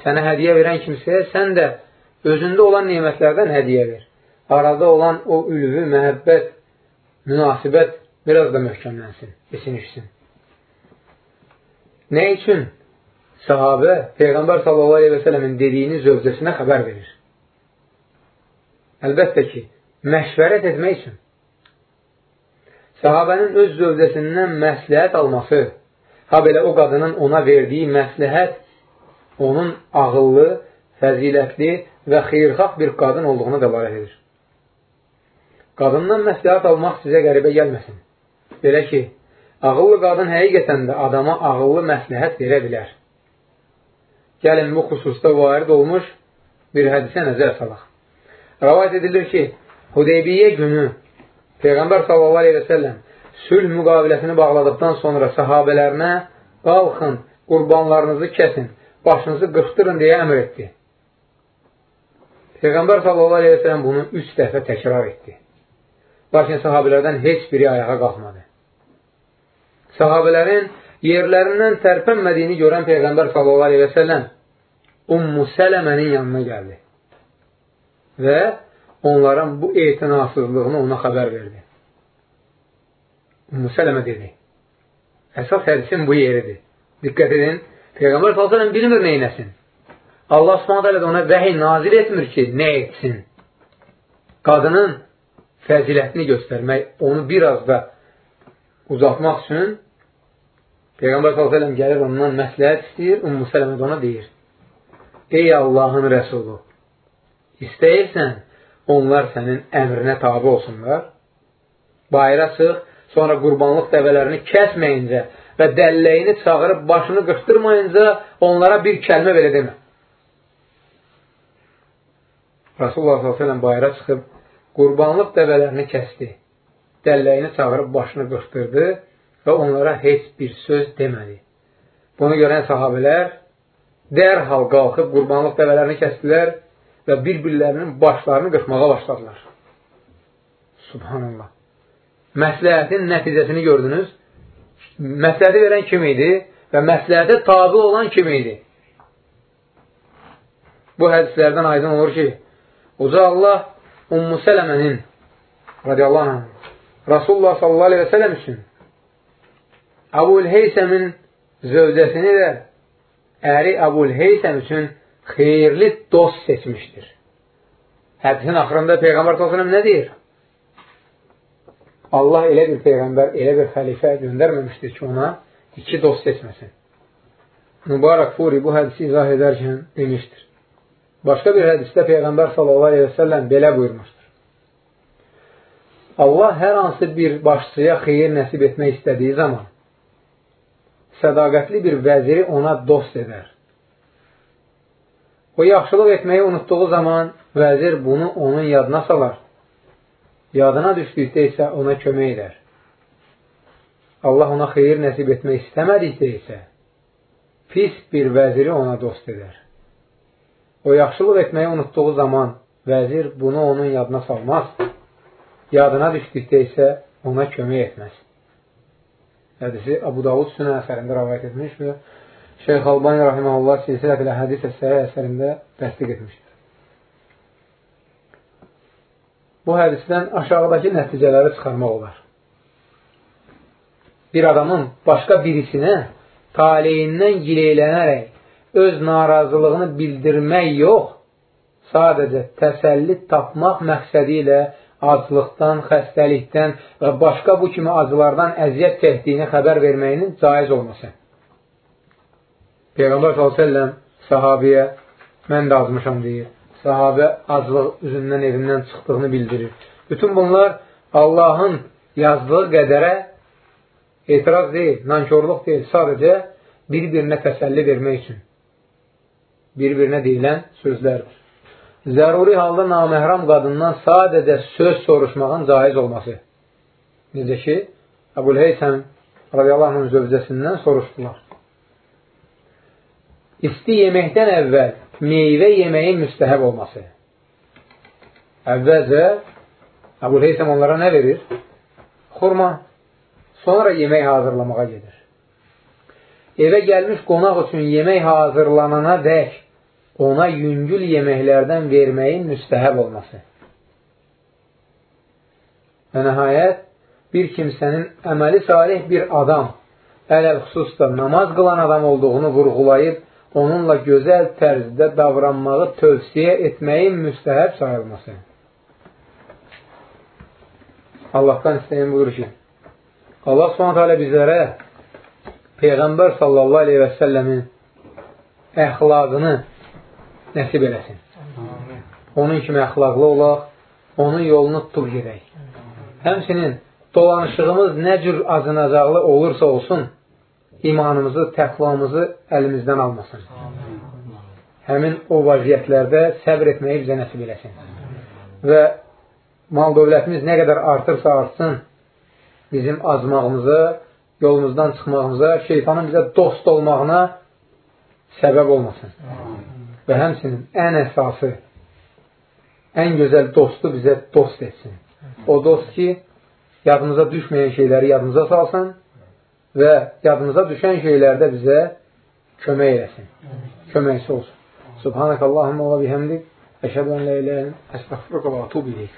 Sənə hədiyyə verən kimsəyə sən də özündə olan nemətlərdən hədiyyə ver. Arada olan o ülvü, məhəbbət, münasibət biraz da möhkəmlənsin, esinişsin. Nə üçün? Sahabə Peyğəmbər sələmin dediyini zövcəsinə xəbər verir. Əlbəttə ki, məşvərət etmək üçün. Sahabənin öz zövcəsindən məsləhət alması, ha belə o qadının ona verdiyi məsləhət onun ağıllı, fəzilətli və xeyrxalq bir qadın olduğuna dəlalət edir. Qadından məsləhət almaq sizə qəribə gəlməsin. Belə ki, ağıllı qadın həqiqətən də adama ağıllı məsləhət verə bilər. Gəlin, bu xüsusda varid olmuş bir hədisə nəzər salaq. Rəvayət edilir ki, Hudeybiyyə günü Peyğəmbər s.a.v. sülh müqaviləsini bağladıqdan sonra sahabələrinə qalxın, qurbanlarınızı kəsin, başınızı qırxdırın deyə əmr etdi. Peyğəmbər s.a.v. bunu üç dəfə təkrar etdi. Lakin sahabələrdən heç biri ayağa qalxmadı. Sahabələrin yerlərindən tərpənmədiyini görən Peyğəmbər s.a.v. Ummu Sələmənin yanına gəldi və onların bu etinasızlığını ona xəbər verdi. Ummu Sələmə dedi, əsas hədisin bu yeridir. Diqqət edin, Peyğəmbər s.a.v. bilmir neynəsin. Allah subhanət hələ ona vəhiy nazil etmir ki, nə etsin? Qadının fəzilətini göstərmək, onu biraz da uzatmaq üçün Peyğəmbər s.ə.v gəlir ondan məsləhət istəyir, Ümmü Sələmə ona deyir, Ey Allahın rəsulu, istəyirsən, onlar sənin əmrinə tabi olsunlar, bayra çıx, sonra qurbanlıq dəvələrini kəsməyincə və dəlləyini çağırıb başını qırxdırmayınca onlara bir kəlmə belə demə. Rasulullah s.ə.v bayıra çıxıb qurbanlıq dəvələrini kəsdi. Dəlləyini çağırıb başını qırxdırdı və onlara heç bir söz demədi. Bunu görən sahabələr dərhal qalxıb qurbanlıq dəvələrini kəsdilər və bir-birlərinin başlarını qırxmağa başladılar. Subhanallah. Məsləhətin nəticəsini gördünüz. Məsləhəti verən kim idi və məsləhətə tabi olan kim idi? Bu hədislərdən aydın olur ki, Uca Allah Ummu Sələmənin radiyallahu anh Rasulullah sallallahu aleyhi və sələm üçün Əbul Heysəmin zövcəsini də əri Əbul Heysəm üçün xeyirli dost seçmişdir. Hədisin axırında Peyğəmbər s.ə.v nə deyir? Allah elə bir Peyğəmbər, elə bir xəlifə göndərməmişdir ki, ona iki dost seçməsin. Mübarək Furi bu hədisi izah edərkən demişdir. Başqa bir hədisdə Peyğəmbər s.a.v. belə buyurmuşdur. Allah hər hansı bir başçıya xeyir nəsib etmək istədiyi zaman sədaqətli bir vəziri ona dost edər. O yaxşılıq etməyi unutduğu zaman vəzir bunu onun yadına salar. Yadına düşdükdə isə ona kömək edər. Allah ona xeyir nəsib etmək istəmədikdə isə pis bir vəziri ona dost edər. O yaxşılıq etməyi unutduğu zaman vəzir bunu onun yadına salmaz. Yadına düşdükdə isə ona kömək etməz. Hədisi Abu Davud Sünə əsərində rəvayət etmiş və Şeyx Albani Rahiməhullah silsilə ilə hədis əsəri əsərində təsdiq etmişdir. Bu hədisdən aşağıdakı nəticələri çıxarmaq olar. Bir adamın başqa birisinə taleyindən gileylənərək öz narazılığını bildirmək yox, sadəcə təsəlli tapmaq məqsədi ilə aclıqdan, xəstəlikdən və başqa bu kimi acılardan əziyyət çəkdiyini xəbər verməyinin caiz olması. Peyğəmbər s.ə.v sahabiyə mən də azmışam deyir. Sahabə aclıq üzündən evindən çıxdığını bildirir. Bütün bunlar Allahın yazdığı qədərə etiraz deyil, nankörlük deyil, sadəcə bir-birinə təsəlli vermək üçün bir-birinə deyilən sözlərdir. Zəruri halda naməhram qadından sadəcə söz soruşmağın caiz olması. Necə ki, Əbul Heysəm radiyallahu anh zövcəsindən soruşdular. İsti yeməkdən əvvəl meyvə yeməyin müstəhəb olması. Əvvəlcə Əbul Heysəm onlara nə verir? Xurma. Sonra yemək hazırlamağa gedir. Evə gəlmiş qonaq üçün yemək hazırlanana dək ona yüngül yeməklərdən verməyin müstəhəb olması. Və nəhayət, bir kimsənin əməli salih bir adam, ələl xüsusda namaz qılan adam olduğunu vurğulayıb, onunla gözəl tərzdə davranmağı tövsiyə etməyin müstəhəb sayılması. Allahdan istəyən budur ki, Allah s.ə.v bizlərə Peyğəmbər sallallahu aleyhi və səlləmin əxlaqını nəsib eləsin. Onun kimi əxlaqlı olaq, onun yolunu tutub gedək. Həmsinin dolanışığımız nə cür acınacaqlı olursa olsun, imanımızı, təqvamızı əlimizdən almasın. Həmin o vəziyyətlərdə səbr etməyi bizə nəsib eləsin. Və mal dövlətimiz nə qədər artırsa artsın, bizim azmağımıza, yolumuzdan çıxmağımıza, şeytanın bizə dost olmağına səbəb olmasın. Və həmsinin ən əsası, ən gözəl dostu bizə dost etsin. O dost ki, yadımıza düşməyən şeyləri yadımıza salsın və yadımıza düşən şeylərdə bizə kömək eləsin. Köməkçi olsun. Subhanəkəllahumma və bihəmdik. Əşhədən lə ilə əstəxfiruka və atubu ileyk.